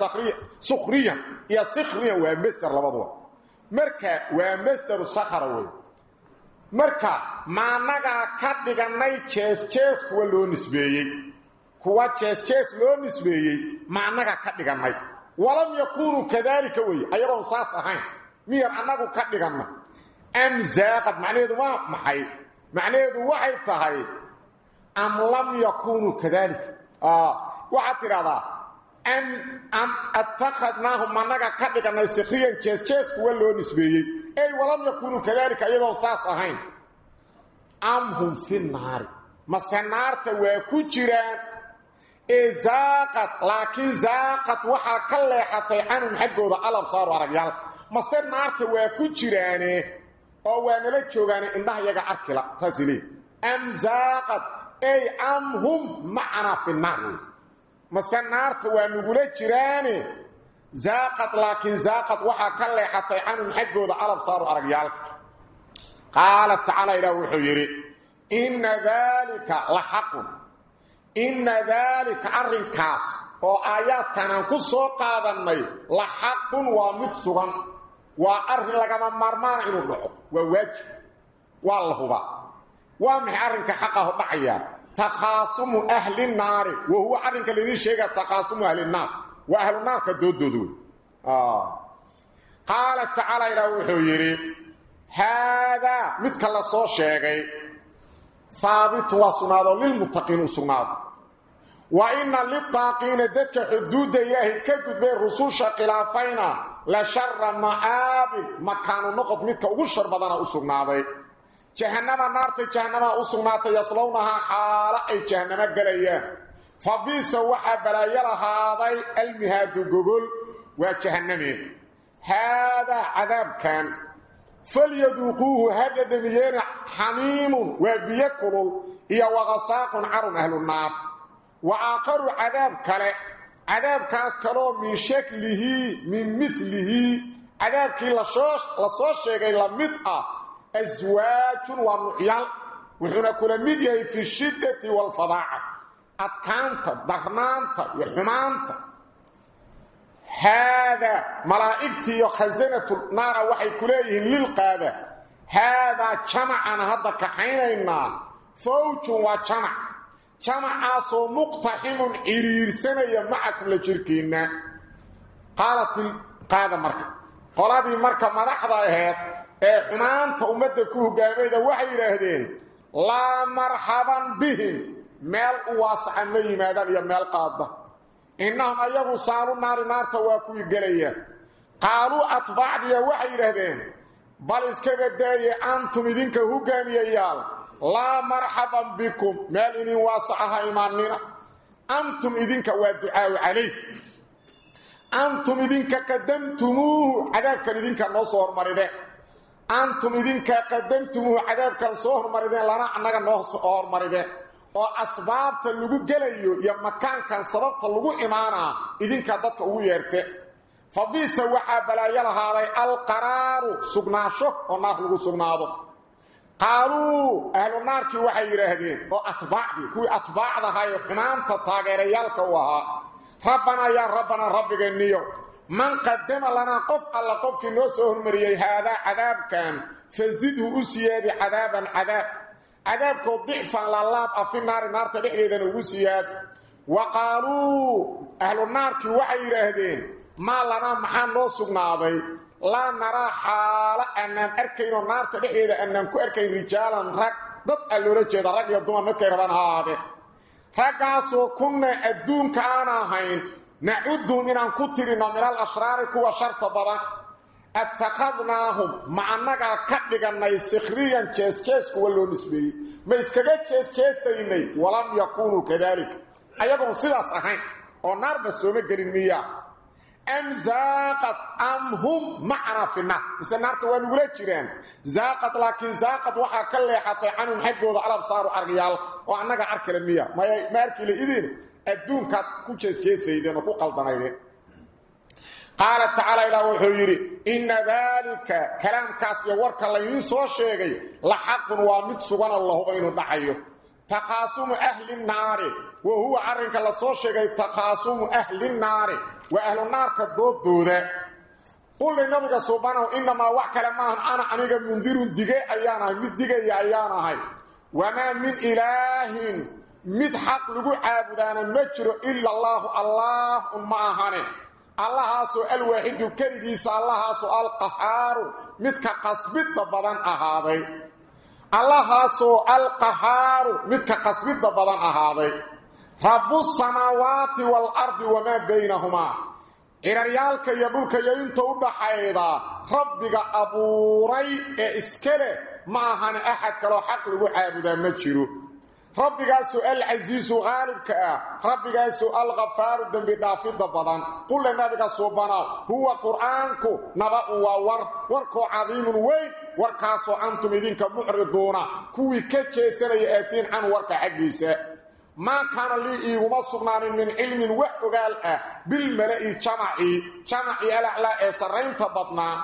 Speaker 1: sukhriyan iyo sikhriyan waa masder labaduba. Marka waa masderu sakhara wey marka ma annagaa ka dhigannay jeesjees kuwa loo nisbeeyey. Kuwa jeesjees loo nisbeeyey ma annagaa ka dhigannay walam yakuunuu kadaalika weye ayagoon saas ahayn miyar anagu ka dhiganna? Am zaaqad macnaheedu waa maxay? Macnaheedu waxay tahay am lam yakunu kadalika ah waxa tirada am am attakhadnahum maanaga ka jees jees kuwa loo nisbeeyey. Ay walam yakunu kadalika ayagoo saas ahayn. Am hum fi naar masanaarta waa ku jiraan. Ee zaaqad laakiin zaaqad waxaa ka leexatay canum xaggooda alab saaru aragyaal mase naarta waa ku jiraane oo waa nala joogaane indhaha yaga carkila saasay am zaaqad ay amhum hum fi naar. Wey mase naarta waa nagula jiraane. Zaaqad laakiin zaaqad waxaa ka leexatay canhum xaggooda calab saaru aragyaalka. Qaala tacaala ilaah wuxuu yidhi inna dalika la xaqun. Inna daalika arrinkaas oo aayaadkan ku soo qaadannay la xaqun waa mid sugan waa arrin lagama maarmaana inuu dhaco. Waa waajib. Waa la hubaa. Waa maxay arrinka xaqaho dhacaya? Takhaasumu ahli naari. Wa huwa arrinka laydin sheegaa takhaasumu ahli naar. Waa ahlu naarka doodooda wey ah. qaala tacaala ilaah wuxuu yidhi haadaa midka la soo sheegay haabitun waa sugnaado lilmuttaqiin u وان للطاقين ذاتك حدود الله كدب الرسول خلافينا لا شر مآب مكان نقط مثل ugu shar badana usugnaaday jahannama naarta jahannama usugnaatay yaslawnaha xaala ay jahannama galayaan fabisa waxa balaayala haaday almihadu gogol wa jahannameen hada عذاب كان فليذوقوه هذا دميين حميم وبيكل هي وغساق عرم أهل النار وآخر عذاب كلا عذاب كاس كلو من شكله من مثله عذاب كي لصوش لصوش شيء لمدأ أزواج ورعيال وحنا كل مديه في الشدة والفضاعة أتكانت ضغنانت وحمانت هذا ملائكتي وخزنة النار وحي كليه للقادة هذا جمعنا هذا كحينينا فوج وجمع jamacaasoo muqtaximun ciriirsanaya maca la jirkiinna. Qaalat qaada marka. Qoladii marka madaxda aheed ee xumaanta ummadda ku hoggaamayda waxay yidhaahdeen laa marxaban bihim. Meel u waasaca ma yimaadaan iyo meel qaada innahum ayagu saalu naari naarta waa kuwii gelaya. Qaaluu atbaacdiya waxay yidhaahdeen bal iska badaeye antum idinka hoggaamiyayaal laa marxaban bikum. Meel idin waasacaha imaanina. Antum idinka waa ducaawu calayh. Antum idinka qadamtumuuhu cadaabkan idinka noo soo hormarideen antum idinka qadamtumuuhu cadaabkan soo hormarideen lana annaga noo soo hormarideen oo asbaabta lagu gelayo iyo makaankan sababta lagu imaanaa idinkaa dadka ugu yeerte. Fa biisa waxaa balaayo lahaaday alqaraaru sugnaansho oo naar lagu sugnaado qaaluu ahlu naarkii waxay yidhaahdeen oo atbaacdii kuwii atbaacdahaa ee xumaanta taageerayaalka u ahaa rabbanaa yaa rabbiga niyo man qadama lanaa qof alla qofkii noo soo hormariyey haadaa cadaabkan fasidhu u siyaadi cadaaban cadaab. Cadaabkoo dicfan laalaab ah fi naari naarta dhexdeedana ugu siyaad wa qaaluu ahlu naarkii waxay yidhaahdeen maa lanaa maxaa noo sugnaaday? laa naraa xaalo aanaan arkaynoo naarta dhexdeeda aanaan ku arkayn rijaalan rag. Dad aa loola jeeda rag iyo dumar markay rabaan hahaadeen raggaasoo kunna adduunka aan ahayn nacuduhum inaan ku tirino minal ashraari kuwa sharta badan. Attakhadnaahum ma annagaa ka dhigannay sikhriyan jees-jees kuwa loo nisbeeyey. Ma iskaga jees-jeesaynay walam yakuunuu kadaalika ayagoon sidaas ahayn oo naarba sooma gelin miyaa am amhum am hum macana fi naar mise naarta waa nugula jiraan zaaqad laakiin zaaqad waxaa ka leexatay canhum xaggooda alabsaaru argayaal oo annaga arkale miya. Maya ma arkiile idin adduunkaad ku jeesjeesaydeen oo ku qaldanaydeen. Qaala tacaala ilaah wuxuu yidhi inna daalika kalaamkaas iyo warka laydiin soo sheegay la xaqun waa mid suganoo la hubaynu dhacayo takhaasumu ahli nnaari wa huwa arrinka la soo sheegay takhaasumu ahli nnaari waa ahlu naarka doodooda qul linabiga subhanahu innamaa wax kale maahan ana aniga mundirun dige ayaan ahay mid digaya ayaan ahay. Wamaa min ilaahin mid xaq lagu caabudaana ma jiro ila allaahu allaah un ma ahane. Allahaasoo alwaaxidu keligiisa allahaasoo alqahaaru allahaasoo alqahaaru midka qasbidda badan ahaaday. Rabbusamaawaati waalardi wamaa baynahumaa ciraryaalka iyo dhulka iyo inta u dhaxayda rabbiga abuuray ee iska leh ma ahane axad kaloo xaq lagu caabudaa ma jiro rabbigaasoo alcasiisu qaalibka ah. Rabbigaasoo alkhafaaru dembi dhaafidda badan. Qulle nabiga suubana huwa qur'aanku naba-un waa war. Warkoo cadiimun weyn warkaasoo antum idinka mucriduuna. Kuwii ka jeesanaya aatiin can warka xaggiisa. Maa kaana lii iiguma sugnaanin min cilmin wax ogaal ah bilmala'i jamacii. Jamacii alaclaa ee sarraynta badnaa.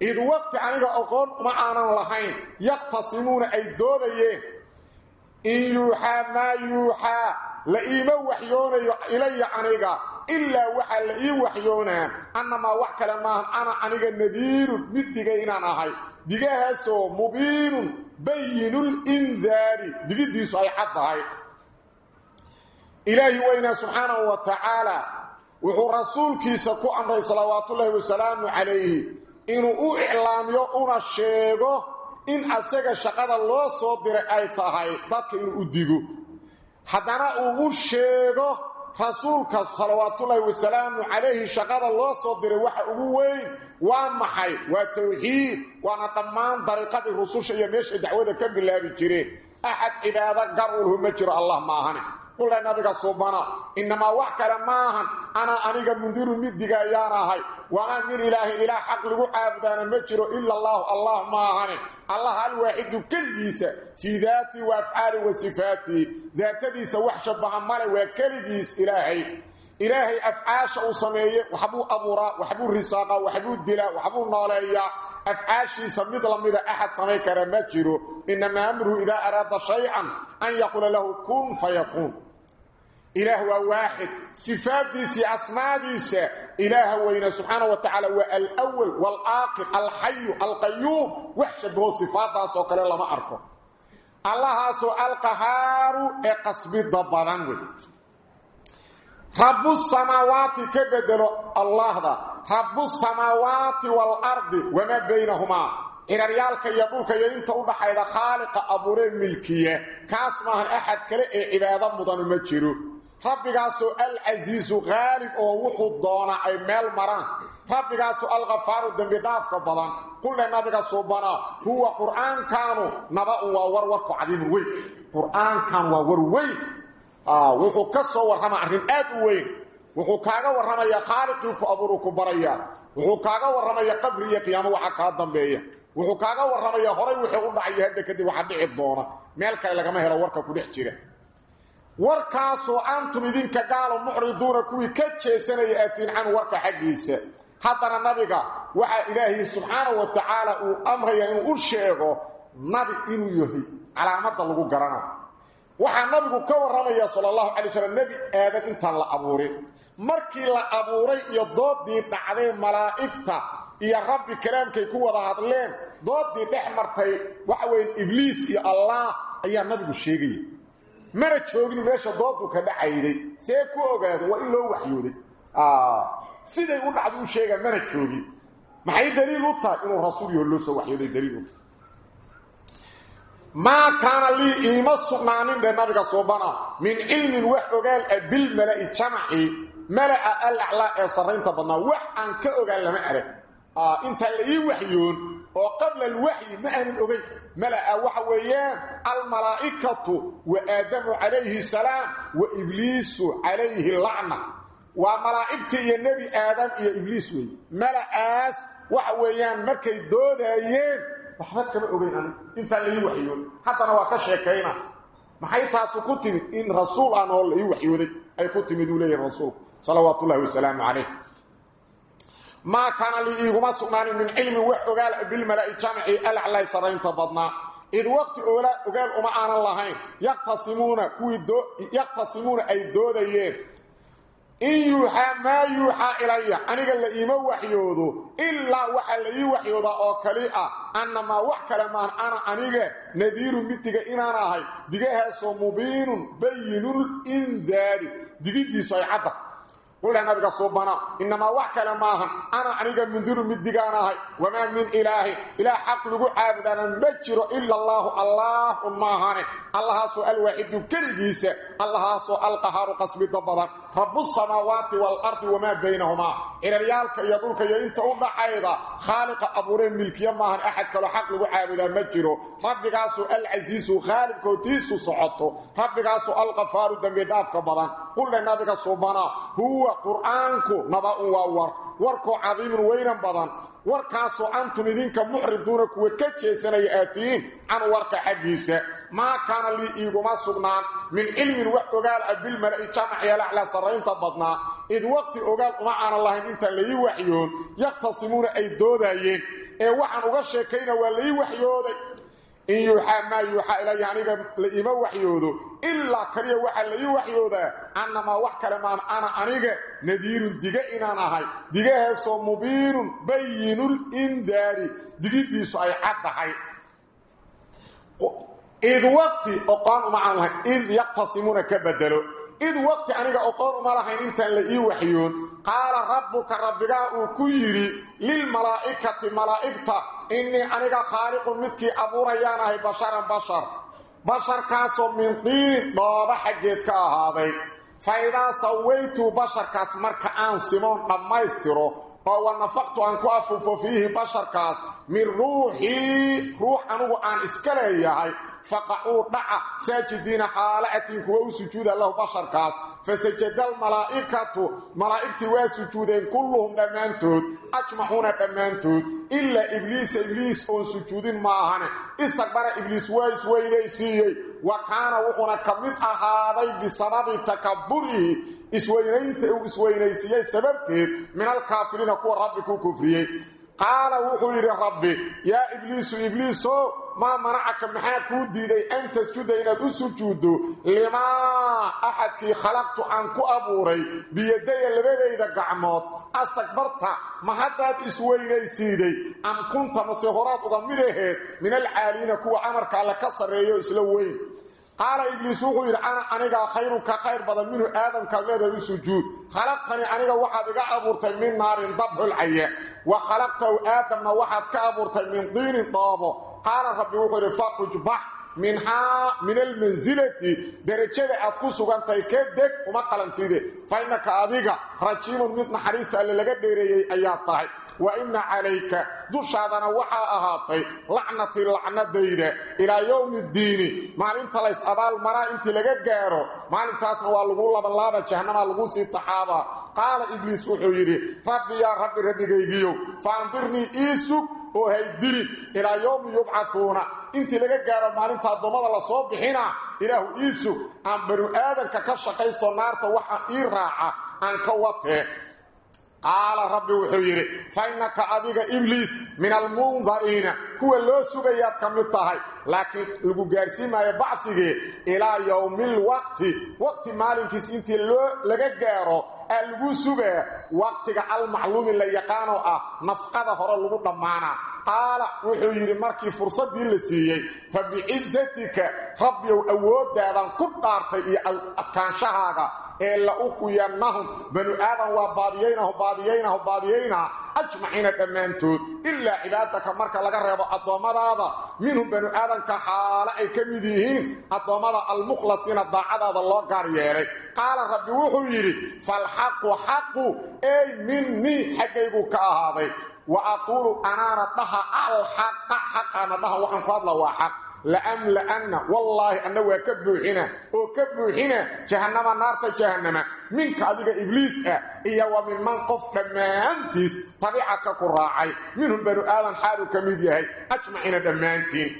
Speaker 1: Id waqti aniga oqoon uma aanan lahayn. Yaqhtasimuuna ay doodayeen in yuuxaa maa yuuxaa la iima waxyoonayo ilaya aniga ilaa waxaa la ii waxyoonaa annamaa wax kale maahan ana aniga nadiirun mid digay inaan ahay. Digahaasoo mubiinun bayinulindaari digiddiisu ay cad tahay. Ilaahi weynaa subxaanahu wa tacaala wuxuu rasuulkiisa ku amray salawaatullaahi wasalaamu calayhi inuu u iclaamiyo una sheego in asaga shaqada loo soo diray ay tahay dadka inuu u digo. Haddana uu u sheego rasuulka salawaatullaahi wasalaamu calayhi shaqada loo soo diray waxa ugu weyn waa maxay? Waa tawxiid waana dhammaan dariiqadii rususha iyo meeshay dacwada ka bilaabi jireen. Axad cibaado gar ulhu ma jiro allah ma ahane qul la nabiga subhana inma wa kala maahan ana aniga mundiru midiga yaan ahay wama min ilahi ila haq lagu caabudana ma jiro illa allah allah maahan allah al waahid kaligiisa fi dhati wa af'ali wa sifati dhatadiisa wax shabaha male wa kaligiis ilaahi ilaahi af'aasha uu sameeyay waxbu abuura waxbu risaaqa waxbu dila waxbu nooleeya af'aashi samid lamida ahad sameey kara ma jiro inma amru idha arada shay'an an yaqula lahu kun fayakun يقول له كن فيكون إله هو واحد صفات ديسي أسماء ديسي إله وإن سبحانه وتعالى هو الأول والآخر الحي القيوم وحش به صفات داس وكلا لما أركو الله سو القهار قصب الضبران رب السماوات كبدل الله ده رب السماوات والأرض وما بينهما إن ريالك يقولك ينت وضحيدا خالق أبورين ملكية كاسمها أحد كلا عبادة مضان مجرو rabbigaasoo alcasiisu qaalib oo wuxuu doonaa ay meel maraan. Rabbigaasoo alkhafaaru dembidhaafka badan. Qulle nabiga suubanaa huwa qur'aankaanu. Naba-un waa warwarku cadiimun weyn. Qur'aankan waa war weyn. Ah, wuxuu ka soo warramaa arrin aad u weyn. Wuxuu kaaga warramaya khaaliqii ku abuuru ku barayaa. Wuxuu kaaga warramaya qabri iyo qiyaamo waxa kaa dambeeya. Wuxuu kaaga warramaya horay wixii u dhacaya hadda kadib waxa dhici doona. Meel kale lagama helo warka ku dhex jira warkaasoo antum idinka gaalo mucriduuna kuwii ka jeesanaya aatiin can warka xaggiisa. Haddana nabiga waxaa ilaahay subxaanahu wa tacaala uu amraya inuu u sheego nabi inuu yahay calaamadda lagu garanayo waxaa nabigu ka warramaya sala allahu calay wasalam nebi aadan intaan la abuurin. Markii la abuuray iyo doodii dhacday malaa'igta iyo rabbi kalaamkay ku wada hadleen doodii dhex martay waxa weeye ibliis iyo allah ayaa nabigu sheegaya mana joogin meesha doodu ka dhacayday. See ku ogaado waa in loo waxyooday. Siday u dhacdo u sheegaa mana joogin. Maxay daliil u tahay inuu rasuul yaho loo soo waxyooday daliil u tahay? Maa kaana lii iima sugnaanin dhe nabiga suubana min cilmin wax ogaal ah bilmala'i jamaci mala'a alaclaa ee sarraynta badnaa. Wax aan ka ogaan lama arag. Intaan la ii waxyoon oo qabla alwaxyi ma aanan ogeyn mala'a waxa weeyaan almalaa'ikatu wa aadamu calayhi salaam wa ibliisu calayhi lacna waa malaa'igtii iyo nebi aadam iyo ibliis weeye mala'aas waxa weeyaan markay doodaayeen waxba kama ogeyn anig intaan la ii waxyoon haddana waa ka sheekayna. Maxay taasu ku timid? In rasuul aan oo la ii waxyooday. Ay ku timid uu leeyahay rasuulku. Salawaatu ullahi wasalaamu calayh maa kaana lii iiguma sugnaanin min cilmin wax ogaala bilmalaa'i jamci alaclay sarraynta badnaa id waqti ogaal uma aanan lahayn. Yaqtasimuuna ay doodayeen. In yuuxaa maa yuuxaa ilaya. Aniga la iima waxyoodo ilaa waxaa la ii waxyoodaa oo kali ah. Annamaa wax kale maan ana aniga nadiirun mid diga inaan ahay. Digahaasoo mubiinun bayinul indaari digidiisu ay cadda qul nabiga subhana inma wax kala maahan ana aniga mundiru midigaanahay wama min ilaahi ila haq lagu caabudana ma jiro illa allah allah maahane allah soo al wahid kaligiisa allah soo al qahar qasbi tabara rabb samawati wal ardi wama baynahuma ila yalka iyo dhulka iyo inta u dhaxayda khaliq abure milkiya maahan ahad kala haq lagu caabudana ma jiro rabbiga soo al aziz khaliq kootiisu socoto rabbiga soo al badan qul nabiga subhana هو qur'aanku naba-un waa war. Warkoo cadiimun weynan badan. Warkaasoo antum idinka muxriduuna kuwa ka jeesanaya aad tihiin can warka xaggiisa. Maa kaana lii iiguma sugnaan. Min cilmin wax ogaal ah bilmala'i jamaciyalaclaa sarraynta badnaa. Id waqti ogaal uma aanan lahayn intaan laii waxyoon. Yaqhtasimuuna ay doodaayeen ee waxaan uga sheekayna waa laii waxyooday in yuuxaa maa yuuxaa ilaya aniga la ima waxyoodo ilaa kaliya waxaa la ii waxyoodaa annamaa wax kale maan ana aniga nadiirun diga inaan ahay. Digahaasoo mubiinun bayinul indaari. Digiddiisu ay cad tahay. Id waqti oqoon uma aan lahayn id ka bedelo id waqti aniga oqoon uma lahayn intaan la ii waxyoon qaala rabbuka rabbigaa uu ku yidhi lilmalaa'ikati malaa'igta innii aniga khaaliqun midkii abuurayaan ahay basharan bashar. Basharkaasoo min diinin dhooba xaggeed ka ahaaday. Fa idaa sawaytu basharkaas marka aan simoon dhammaystiro oo wa nafaqtu aan ku afufo fiihi basharkaas. Min ruuxii ruux anugu aan iska leeyahay. Faqacuu dhaca saajidiina xaala'atin kuwa u sujuuda lahu basharkaas. Fasajada almalaa'ikatu malaa'igtii waa sujuudeen kulluhum dhammaantood ajmacuuna dhammaantood. Ilaa ibliisa ibliis oon sujuudin ma ahane. Istakbara ibliis waa isweynaysiiyey wa kaana wuxuuna ka mid ahaaday bisababi takabburihi isweynaynta uu isweynaysiiyey sababteed min alkaafiriina kuwa rabbi ku kufriyey. Qaala wuxuu yidhi rabbi yaa ibliisu ibliiso maa manacaka maxaa kuu diiday an tasjuda inaad u sujuuddo? Limaa axadkii khalaqtu aan ku abuuray biyadaya labadayda gacmood. Astakbarta ma haddaad isweynaysiiday am kunta mase horaad uga mid aheed min alcaaliina kuwa amarka alle ka sarreeyo isla weyn qaala ibliis wuxuu yidhi ana anigaa khayrun ka khayr badan minhu aadamkaad leedahay u sujuud. Khalaqtanii aniga waxaad iga abuurtay min naarin dabxulcaya wa khalaqtahu aadamna waxaad ka abuurtay min diinin dhoobo. Qaala rabbi wuxuu yidhi faquj bax minhaa min almansilati derajada aad ku sugantahay ka deg uma qalantide fa innaka adiga rajiimun mid naxariista alle laga dheereeyey ayaa tahay wa inna calayka dushaadana waxaa ahaatay lacnatii lacnadayda ilaa yowmi ddiini maalinta lays abaalmaraa intii laga gaaro maalintaasna waa laguu labanlaaba jahanamaa laguu sii taxaabaa. Qaala ibliis wuxuu yidhi rabbi yaa rabbi rabbigaygiyow faandirnii ii sug oo haydili ilaa yowmi yubcauuna intii laga gaaro maalinta addoommada la soo bixina ilaahu ii aan banu aadamka ka shaqaysto naarta waxa ii raaca aan ka watee qaala rabbi wuxuu yidhi fa innaka adiga ibliis min almundariina kuwa loo sugayaad ka mid tahay laakiin lagu gaarsiimaayo bacfigee ilaa yowmiilwaqti waqti. Maalinkiis intii loo laga gaaro aa lagu sugaa waqtiga almacluumi la yaqaanoo ah nafqada hore lagu dhammaanaa qaala wuxuu yidhi markii fursaddii la siiyey fa bicisatika rabbiyow awooddaadan ku dhaartay iyo adkaanshahaaga ee la uqiyannahum banu aadan waa baadiyaynahu baadiyaynahu baadiyaynaa ajmaciina dhammaantood ilaa cibaadaka marka laga reebo addoommadaada. Minhum banu aadanka xaalo ay ka mid yihiin addoommada almukhlasiina daacadaada loo gaar yeelay. Qaala rabbi wuxuu yidhi falxaqu xaqu ey minnii xaggaygu ka ahaaday. Wa aquulu anaana alxaqa xaqaana waxaan ku hadla waa xaq laamlaanna wallaahi anna waa ka buuxina oo ka buuxina jahannama naarta jahannama minka adiga ibliis ah iyo wa minman qof dhammaantiis tabicaka ku raacay minhum banu aadan xaaluu ka mid yahay ajmacina dhammaantiin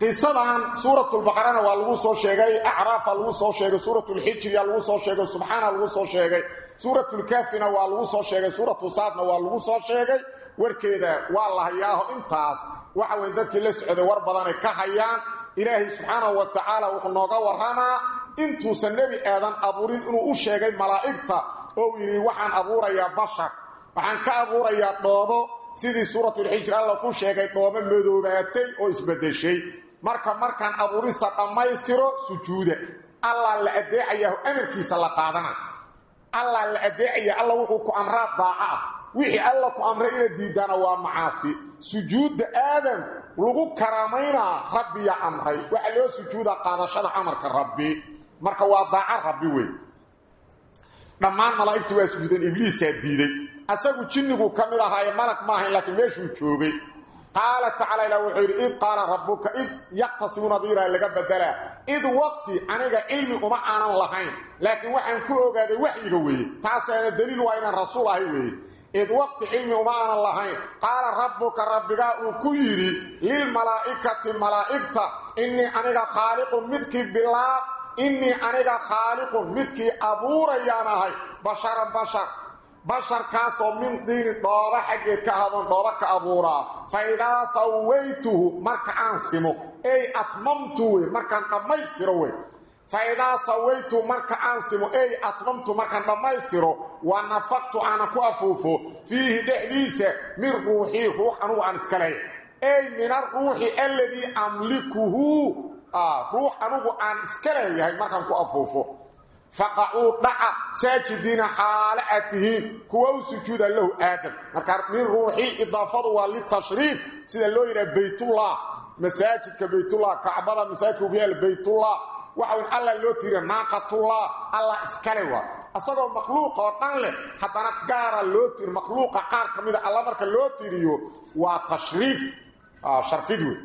Speaker 1: qisadan suuratulbaxrana waa lagu soo sheegay acraafa lagu soo sheegay suuratulxijriya lagu soo sheegay subxaana lagu soo sheegay suuratulkaafina waa lagu soo sheegay suuratu saadna waa lagu soo sheegay warkeeda waa la hayaaho. Intaas waxa way dadkii la socday war badan ay ka hayaan. Ilaahay subxaanahu wa tacaala wuxuu nooga warramaa. Intuusan nebi aadan abuurin inuu u sheegay malaa'igta oo yidhi waxaan abuurayaa bashar waxaan ka abuurayaa dhoobo. Sidii suuratulxijr alla ku sheegay dhoobo madoobaatay oo isbeddeshay. Marka markaan abuurista dhammaystiro sujuuda. Allah la addeecayaa amarkiisa la qaadana. Allah la addeecaya alla wuxuu ku amraa daaca. ah wixii alla ku amray ina diidana waa macaasi. Sujuudda aadam lagu karaamaynaa rabbiya amray. Waxa loo sujuudaa qaadashada amarka rabbi. Marka waa daaca rabbi wey. Dhammaan malaa'igtii waa sujuudeen ibliisaa diiday. Asagu jinnigu ka mid ahaaye malag maahayn laakiin meeshuu joogay. Qaala tacaala ilah wuxuu yidhi id qaala rabbuka id yaqtasimuuna diiraa laga bedelaa id waqti aniga cilmi uma aanan lahayn. Laakiin waxaan ku ogaaday waxyiga weeye. Taasaana daliil waa inaan rasuul ahay weeye id waqti cilmi uma aanan lahayn. Qaala rabbuka rabbigaa uu ku yidhi lilmalaa'ikati malaa'igta innii aniga khaaliqun midkii bilaa innii aniga khaaliqun midkii abuurayaan ahay. Basharan bashar. Basharkaasoo min diinin dhooba xaggeed ka hadoon dhooba ka abuuraa. Fa idaa sawaytuhu marka aan simo ey atmamtu wey markaan dhammaystiro wey faidaa sawaytu marka aan simo ey atmamtu markaan dhammaystiro wa nafaqtu aanan ku afuufo fiihi dhexdiisa min ruuxii ruux anugu aan iska leeya ey min aruuxi alladii amlikuhu ruux anugu aan iska leeyahay markaan ku afuufo faqacuu dhaca saajidiina xaale aad tihiin kuwa u sujuuda lahu aadam markaa min ruuxii idaafadu waa litashriif sida loo yidhaha masaajidka baytullah kacbada masaajidka ugu baytullah الله waxaan alla loo tiiriya naaqatullah alla iskale waa asagoo makhluuq oo dhan leh haddana gaara loo tiiri makhluuqa qaar ka mida alla marka loo tiiriyo waa tashriif sharfid wey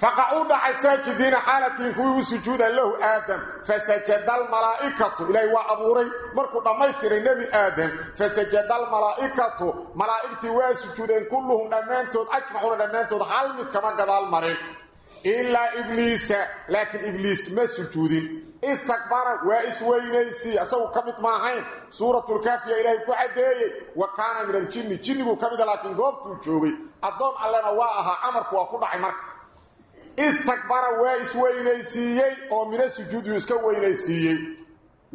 Speaker 1: فقعوا دعا ساجدين حالتين كوي سجودا له آدم فسجد الملائكة إليه وأبوري مركو دميستر النبي آدم فسجد الملائكة ملائكة واسجودين كلهم نمانتود أجمعون نمانتود حلمت كما قد المرين ilaa ibliisa laakiin ibliis ma sujuudin istakbara waa isweynaysii isagu ka mid maahayn suuratulkaafiya ilaahay ku caddeeyey wa kaana min aljinni jinniguu ka mid laakiin goobtuu joogay addoon allena waa ahaa amarku waa ku dhacay marka istakbara waa isweynaysiiyey oo mina sujuudiyu iska weynaysiiyey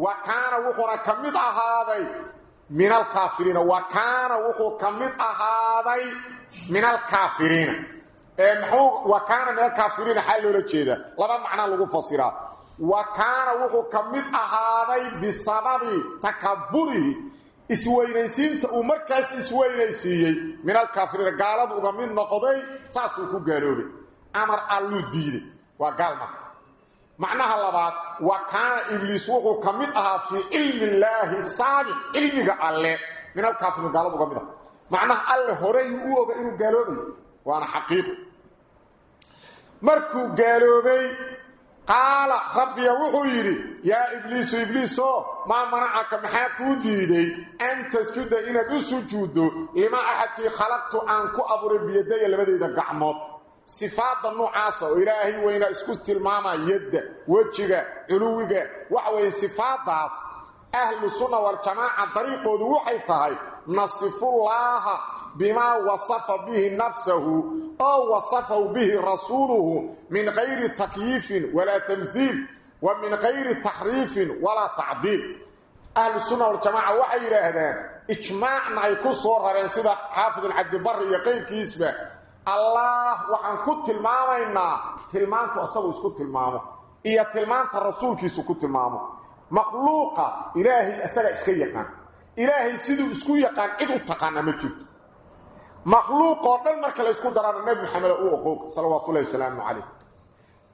Speaker 1: wa kaana wuxuuna ka mid ahaaday minalkaafiriina wa kaana wuxuu ka mid ahaaday min alkaafiriina wa kaana min alkaafiriina xal loola jeedaa. Laba macna lagu fasiraa. Wa kaana wuxuu ka mid ahaaday bisababi takaburihi isweynaysiinta uu markaas isweynaysiiyey. Min alkaafiriina gaaladu uga mid noqday saasuu ku gaaloobay. Amar alluu diiday. Waa gaal marka macnaha labaad wa kaana ibliis wuxuu ka mid ahaa fii cilmi illaahi saabiq cilmiga alle. Min alkaafiriina gaaladu uga mid ah. macnaha alle horey u oga inuu gaaloobay. Waana xaqiiqo markuu gaaloobay qaala rabbiya wuxuu yidhi yaa ibliisu ibliisoo maa manacaka maxaa kuu diiday? An tasjuda inaad u sujuuddo limaa axadkii khalaqtu aan ku abuuray biyadaya labadeeda gacmood. Sifaadda noocaasa oo ilaahay weynaa isku tilmaamaa yadda wejiga culuwiga waxa weeye sifaaddaas ahlu sunna waljamaaca dariiqoodu waxay tahay nasifullaaha bimaa wasafa bihi nafsahu oo wasafahu bihi rasuuluhu min gayri takyiifin walaa tamhiil wa min gayri taxriifin walaa tacdiil ahlu sunna waljamaaca waxay yidhaahdaan ijmaacna ay ku soo rareen sida xaafid alcabdibari iyo qayrkiisba allah waxaan ku tilmaamaynaa tilmaantu asaguu isku tilmaamo iyo tilmaanta rasuulkiisu ku tilmaamo. Makhluuqa ilaahay isaga iska yaqaan إلهي سيدو إسكو يقان إدو تقان أمكيو مخلوق ودن مركا لإسكو دران النبي محمد أخوك صلوات الله السلام عليك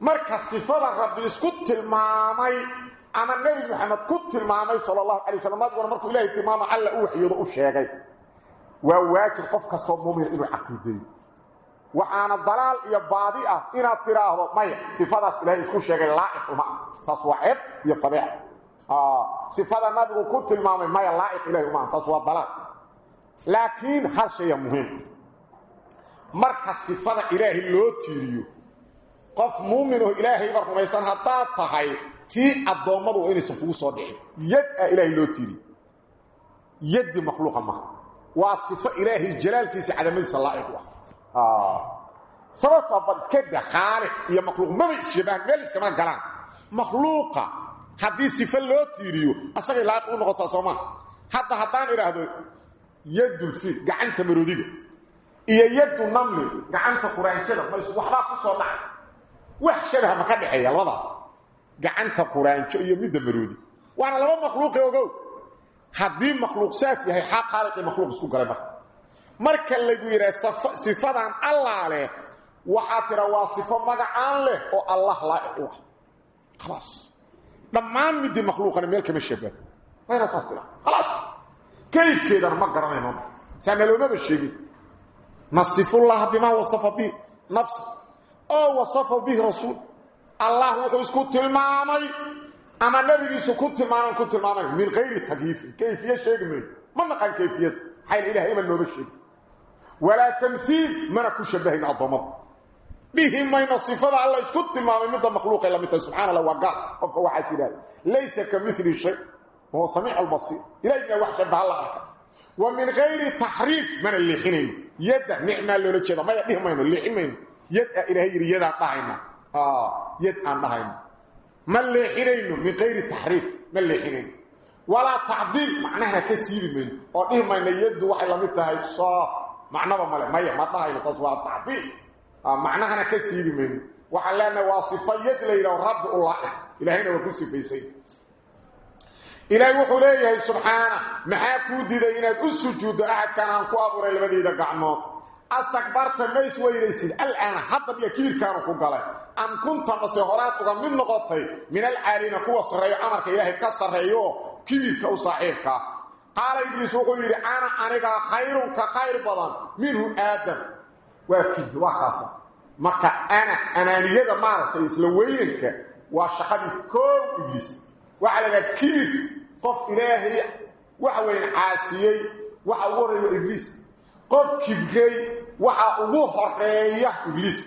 Speaker 1: مركا صفة رب إسكو تلمامي. أما النبي محمد كو تلمامي صلى الله عليه وسلم. وأنا مركو إلهي تلمامي على أوحي يضعو الشيغي وواجر قفك صمومي إلو عقيدي وحان الضلال إيا بادئة إنا تراه ما هي صفة إلهي إسكو الشيغي لائق ومع. تصوحيب يفضيح sifada nabigu ku tilmaamay maya laa'iq ilahay uma ah taas waa dalaal laakiin hal shaya muhiim. Marka sifada ilaahay loo tiiriyo qof muumin oo ilaahayba rumaysan haddaad tahay tii addoommadu waa inaysan soo dhicin. Yad ah ilaahay loo tiiriyo. Yaddi makhluuqa maha waa sifo ilaahay jalaalkiisa cadamadiisa laa'iq u ah. Sababtoo bal iska da iyo makhluuq maba isshabahan meel iskama galaan. Makhluuqa haddii sifo loo tiiriyo asagay laaqiq u noqotaa soomaa hadda haddaan idhaahdo yadulfiil gacanta maroodiga iyo yaddu namli gacanta quraanjada ma waxbaa ku soo dhacay. Wax shabaha ma ka dhexeeya labadaa gacanta quraanjo iyo midda maroodi waana laba makhluuqi ogow. Haddii makhluuq saas yahay xaa khaaliqii makhluuq isku galay marka. Marka lagu yidhaha sifadan allah leh waxaa tira waa sifo magacaan leh oo allah laa'iq u dhammaan midii makhluuqana meel kama shabaho waa inaad saas tira. Khalaas. Kayfkeedana ma garanayno saana loomaba sheegin. Nasifullaha bimaa wasafa bihi nafsa. Oo wasafa bihi rasuul. Allah wuxuu isku tilmaamay ama nabigiisu ku tilmaamay ku tilmaamay min gayri takyiifin kayfiye sheegi mayno ma naqaan kayfiyad. Xayl ilahay ma nooba sheegi walaa tamhiil mana ku shabahayn addoommada dhihi mayno sifada alla isku tilmaamay midda makhluuqay la mid tahay subxana allah waa gaal qofka waxaas yidhahda laysa ka mili shay wahuwa samiic albasiir ilahina wax shabaha la arka. Wa min gayri taxriif mana leexinayno yadda nicmaa loola jeeda maya dhihi mayno leexin mayno. Yad a ilahay yidhi yadaan dhahayna yad aan dhahayno ma leexinayno min gayri taxriif ma leexinayno. Walaa tacdiil macnahana ka siibi mayno oo dhihi mayno yaddu waxay la mid tahay. Soo macnaba male maya ma dhahayno taas waa tacdiil macnahana ka siibi mayno waxaan leenahay waa sifo yad la yidhaho rabbi u ilaahayna waa ku sifaysay. Ilaahay wuxuu leeyahay subxaana maxaa kuu diiday inaad u sujuuddo axadkan aan ku abuuray labadiida gacmood? Astakbarta mays weynaysid. Alaana hadda biyo kibirkaanu ku galay. Am kunta mase horaad uga mid noqotay min alcaaliina kuwa sarreeyo amarka ilaahay ka sarreeyo kibirka u saaxiibkaa qaala ibliis wuxuu yidhi ana anigaa khayrun ka khayr badan minhu aadam waa kibir waa kaasa marka ana anaaniyada maaragtay isla weynanka waa shaqadii koow ibliis waxaa la idhaha kibir qof ilaahay waxa weyan caasiyey waxa ugu horreeya ibliis qof kibrey waxa ugu horreeya ibliis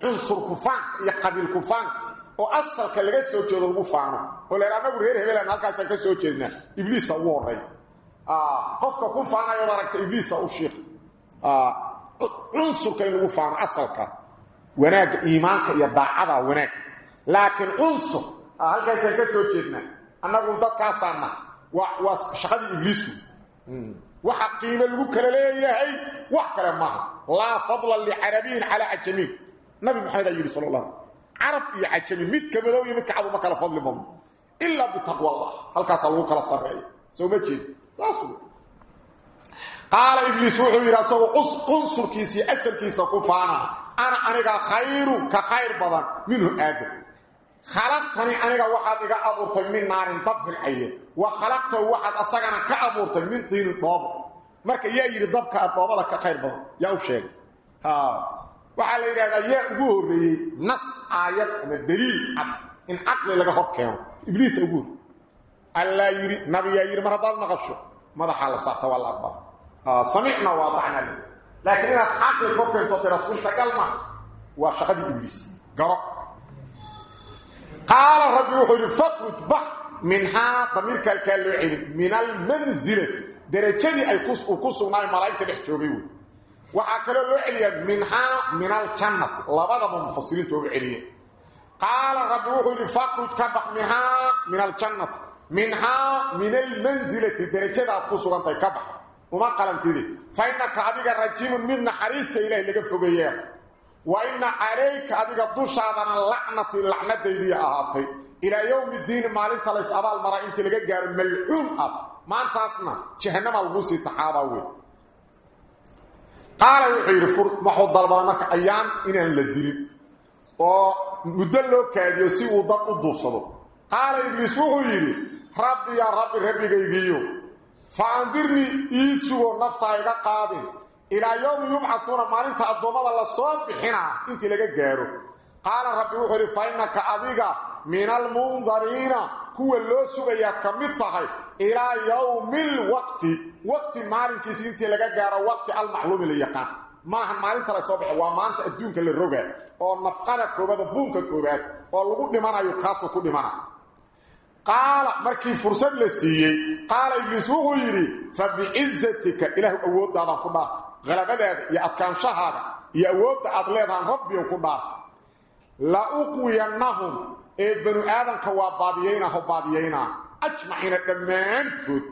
Speaker 1: cunsur kufaanka iyo qabiil kufaanka oo asalka laga soo jeedo lagu faano. Oo la anagu reer hebelan halkaasaan ka soo jeednaa ibliisa ugu horreeya qofka ku faanayood aragta ibliisa u shiiq cunsurka in lagu faano asalka. Wanaagga iimaanka iyo daacada wanaag. Laakiin cunsur halkaasaan ka soo jeednaa. Annagu dadkaasaana waa shaqadii ibliisu. Waxa qiimo lagu kala leeyahay wax kale maaha laa fadla licarabiyin calaa cajamiin nabi maxamed aa yidhi sal iyo cajami midka madow iyo midka cad uma kala fadli badno ilaa bitaqwa allah halkaasaa lagu kala sarreeya soo ma jeed saas qaala ibliis wuxuu yidhi asagoo qunsurkiisa iyo asalkiisa ku faana. Ana aniga khayrun ka khayr badan minhu aadam. Khalaqtani aniga waxaad iga abuurtay min naarin dabbil caye wa khalaqtahu waxaad asagana ka abuurtay min diinin dhoobo. Marka yaa yidhi dabka aad dhoobada ka khayr badan. Yaa u sheegay. Waxaa la yidhahdaa yaa ugu horreeyey nas aayad ama daliil cad in caqli laga hor keeno. Ibliisa ugu horrey allaa yidhi nabiyaa yidhi mar haddaad maqasho madaxaa la saarta waa la samicna waadacna le laakiin inaad caqli hor keento tira suurtagal ma waa shaqadii ibliis garo qaala rabbi wuxuu yidhi fakhruj bax minhaa damiirka halkaa loo celin min almansilati darajadii ay ku sugnaay malaa'igta dhex joogay wey waxaa kaloo loo celiyaa minhaa min aljannati labadaba mufasiriintu ugu celiya qaala rabbi wuxuu yidhi faqruj ka bax minhaa uma qalantidi fa innaka adiga rajiimun mid naxariista ilahay laga fogeeyaa wa inna calayka adiga dushaadana lacnati lacnadaydii ahaatay. Ilaa yowmi diini maalinta lays abaal maraa intii laga gaaro malcuun aad maantaasna jahannama lagu sii taxaabaa wey qaala wuxuu yidhi waxuu dalbada marka ayaan inaan la dilin oo muddo loo kaadiyo si uu dad u duufsado qaala ibliis wuxuu yidhi rabbi yaa rabbi rabbigaygiiyo fa andirnii ii sugo naftaa iga qaadin. Ilaa yowmi yubcatuuna maalinta addoommada la soo bixinaa intii laga gaaro. Qaala rabbi wuxuu yidhi fa innaka adiga min almundariina kuwa loo sugayaad ka mid tahay ilaa yowmi lwaqti waqti maalinkiisi intii laga gaaro waqti almacluumi la yaqaan. Maaha maalinta la soo baxay waa maanta adduunka la rogaa oo nafqada koobaad buunka koobaad oo lagu dhimanayo kaasuu ku dhimana qaala markii fursad la siiyey qaala ibliis wuxuu yidhi fa bicizatika ilaahu awooddaadaan ku dhaarta halabadaada iyo adkaanshahaada iyo awoodda aad leedahaan rabbiyo ku dhaarta la uqwiyannahum ee banu aadamka waa baadiyaynaho baadiyaynaa ajmaciina dhammaantood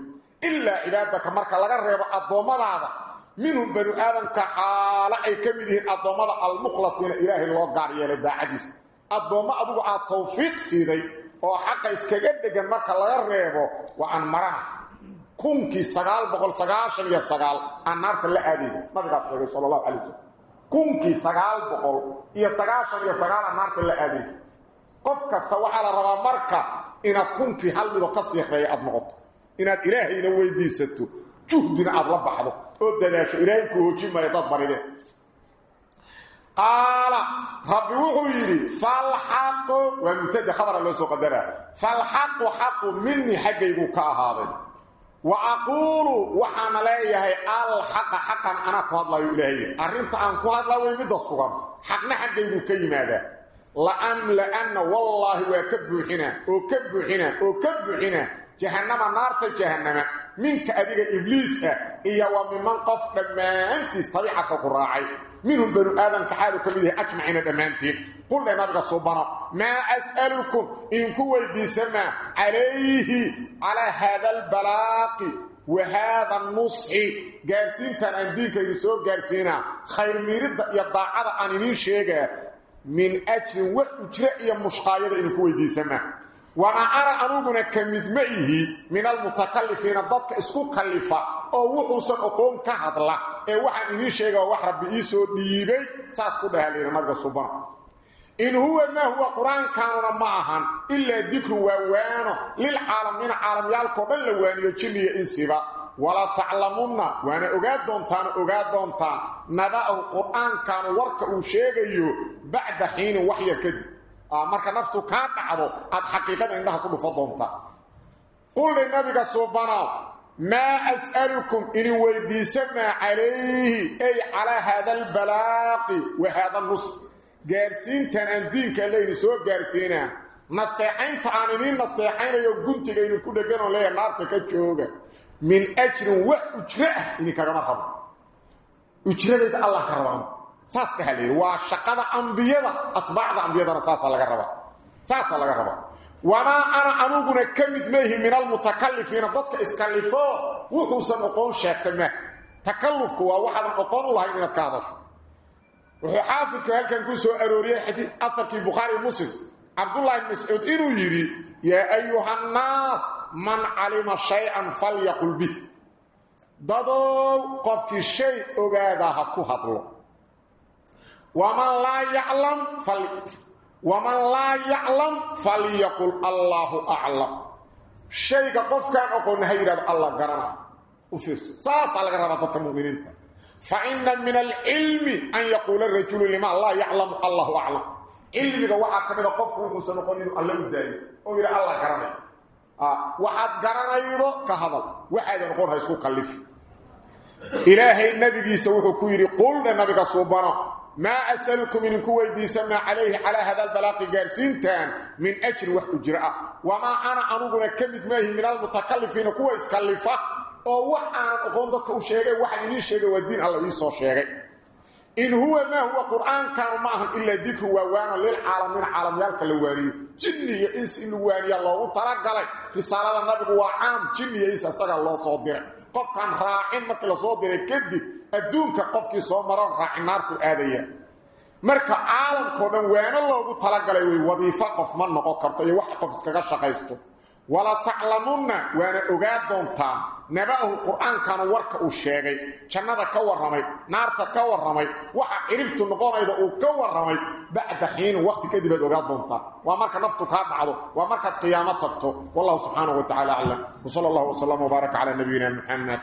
Speaker 1: ilaa cibaadaka marka laga reebo addoommadaada minhum banu aadamka xaalo ay ka mid yihiin addoommada almukhlasiina ilaahay loo gaar yeelay daacadiisa. Addoommo adigu aad tawfiiq siiday oo xaqa iskaga dhegan marka laga reebo waa aan marana kunkii sagaal boqol sagaashan iyo sagaal aan la aadayna nabigaas sheegay sala allahu calay wasalam kunkii sagaal boqol iyo sagaashan iyo sagaal aan la aadayna qof kasta waxaa la rabaa marka inaad kunkii hal mido ka siixreeya aada noqoto inaad ilaahayna weydiisato juhdina aada la baxdo oo dadaasho ilaahay ku hoojin maayo dad barideen qaala rabbi wuxuu yidhi falxaqu waa mubtada khabara loo soo qadaraa falxaqu xaqu minii xaggayguu ka ahaaday. Wa aquulu waxaana leeyahay alxaqa xaqan anaa ku hadlayo ilaahay. Arrinta aan ku hadlaa way midda sugan. Xaqna xaggayguu ka yimaadaa la'amla'anna wallaahi waa ka buuxinaa oo ka buuxinaa oo ka buuxinaa jahannama naarta jahannama minka adiga ibliis ah iyo waa miman qof dhammaantiis tabiicadka ku raacay minhum banu aadamka xaalu ka mid yahay ajmaciina dhammaantiin. Qulle nabiga subano maa as'alukum idinku weydiisamaa calayhi calaa haada albalaaqi wa haada anusxi gaarsiintan aan diinkaydu soo gaarsiinaa khayr miiridda iyo daacada aan idiin sheegaa min ajrin wax ujre iyo mushqaayada idinku weydiisamaa wamaa ana anuguna ka mid ma ihi min almutakallifiina dadka isku kallifa oo wuxuusan oqoon ka hadla ee waxaan idiin sheega wax rabbi ii soo dhiibay saas ku dhaha layidhi nabiga subana in huwa maa huwa qur'aankaanuna ma ahan ilaa dikrun waa waano lilcaalamiina caalamyaalkao dhan la waaniyo jinniyo insiba. Wala taclamunna waana ogaa doontaan ogaa doontaan naba'ahu qur'aankaanu warka uu sheegayo bacda xiinin wax yar kadib marka naftu kaa dhacdo aad xaqiiqada indhaha ku dhufo doonta. qulli nabiga suubanow maa as'alukum idin weydiisamaa calayhi ay calaa haada albalaaqi wa haada nusx gaarsiintan aan diinka layni soo gaarsiinaa nasteexaynta aan idiin nasteexaynayo guntiga idinku dheganoo leeya naarta ka jooga min ajrin wax ujro ah idinkagama ka saas ka haleeyay waa shaqada ambiyada atbaacda ambiyadana saasa laga raba saasa laga raba wama ana anuguna ka mid meehi min almutakallifiina dadka iskallifo wuxuusan oqoon sheegtama takallufku waa waxaadan oqoon u lahayn inaad ka hadasho. Wuxuu xaafidku halkan ku soo arooriyey xadiid afarkii bukhaari muslim. Cabdullahi ibn mascuud inuu yidhi yaa ayuha annaas man calima shay-an falyaqul bih dadow qofkii shay ogaadaa ha ku hadlo ومن لا يعلم فل ومن لا يعلم فليقل الله اعلم شيء قف كان اقول هيرا الله غرنا وفيس ساس على غرابه ضد المؤمنين فان من العلم ان يقول الرجل لما لا يعلم الله اعلم علمك waxa kamida qofku wuxuu san noqon inuu alla u daayo oo yiri alla garanay ah waxaad garanaydo ka hadal waxaad noqon haysku kallif ilaahay nabigiisa wuxuu ku yiri qul nabiga subhanahu ما أسألكم من كويدي سمع عليه على هذا البلاق قارسينتان من أجر وإجراء وما أنا أنقل كمد ماهي من المتكلفين كوي اسكالفة oo wax aan aqoon dadka u sheegay waxa inii sheegay waa diin Allah isoo sheegay in huwa ma huwa qur'aan kan ma ahan illa dikru wa waana lil alamin alamyalka lawaniyo jinni iyo ins in waniya loogu talagalay risaalada nabigu waa caam jinni iyo ins adduunka qofkii soo maroon raacinaarku aadaya. Marka caalamkao dhan waana loogu talagalay wey wadiifo qof ma noqon karto iyo wax qof iskaga shaqaysto. Wala taclamunna waana ogaa doontaan. Naba'ahu qur'aankanu warka uu sheegay jannada ka warramay naarta ka warramay waxa ciribtu noqonayda uu ka warramay bacda xiinin waqti kadib aad ogaa doontaan. Waa marka naftu kaa dhacdo waa markaad qiyaamo tagto. Wallahu subxaanahu wa tacala aclam w sala allahu wslam wbaaraka calaa nabiyina muxamed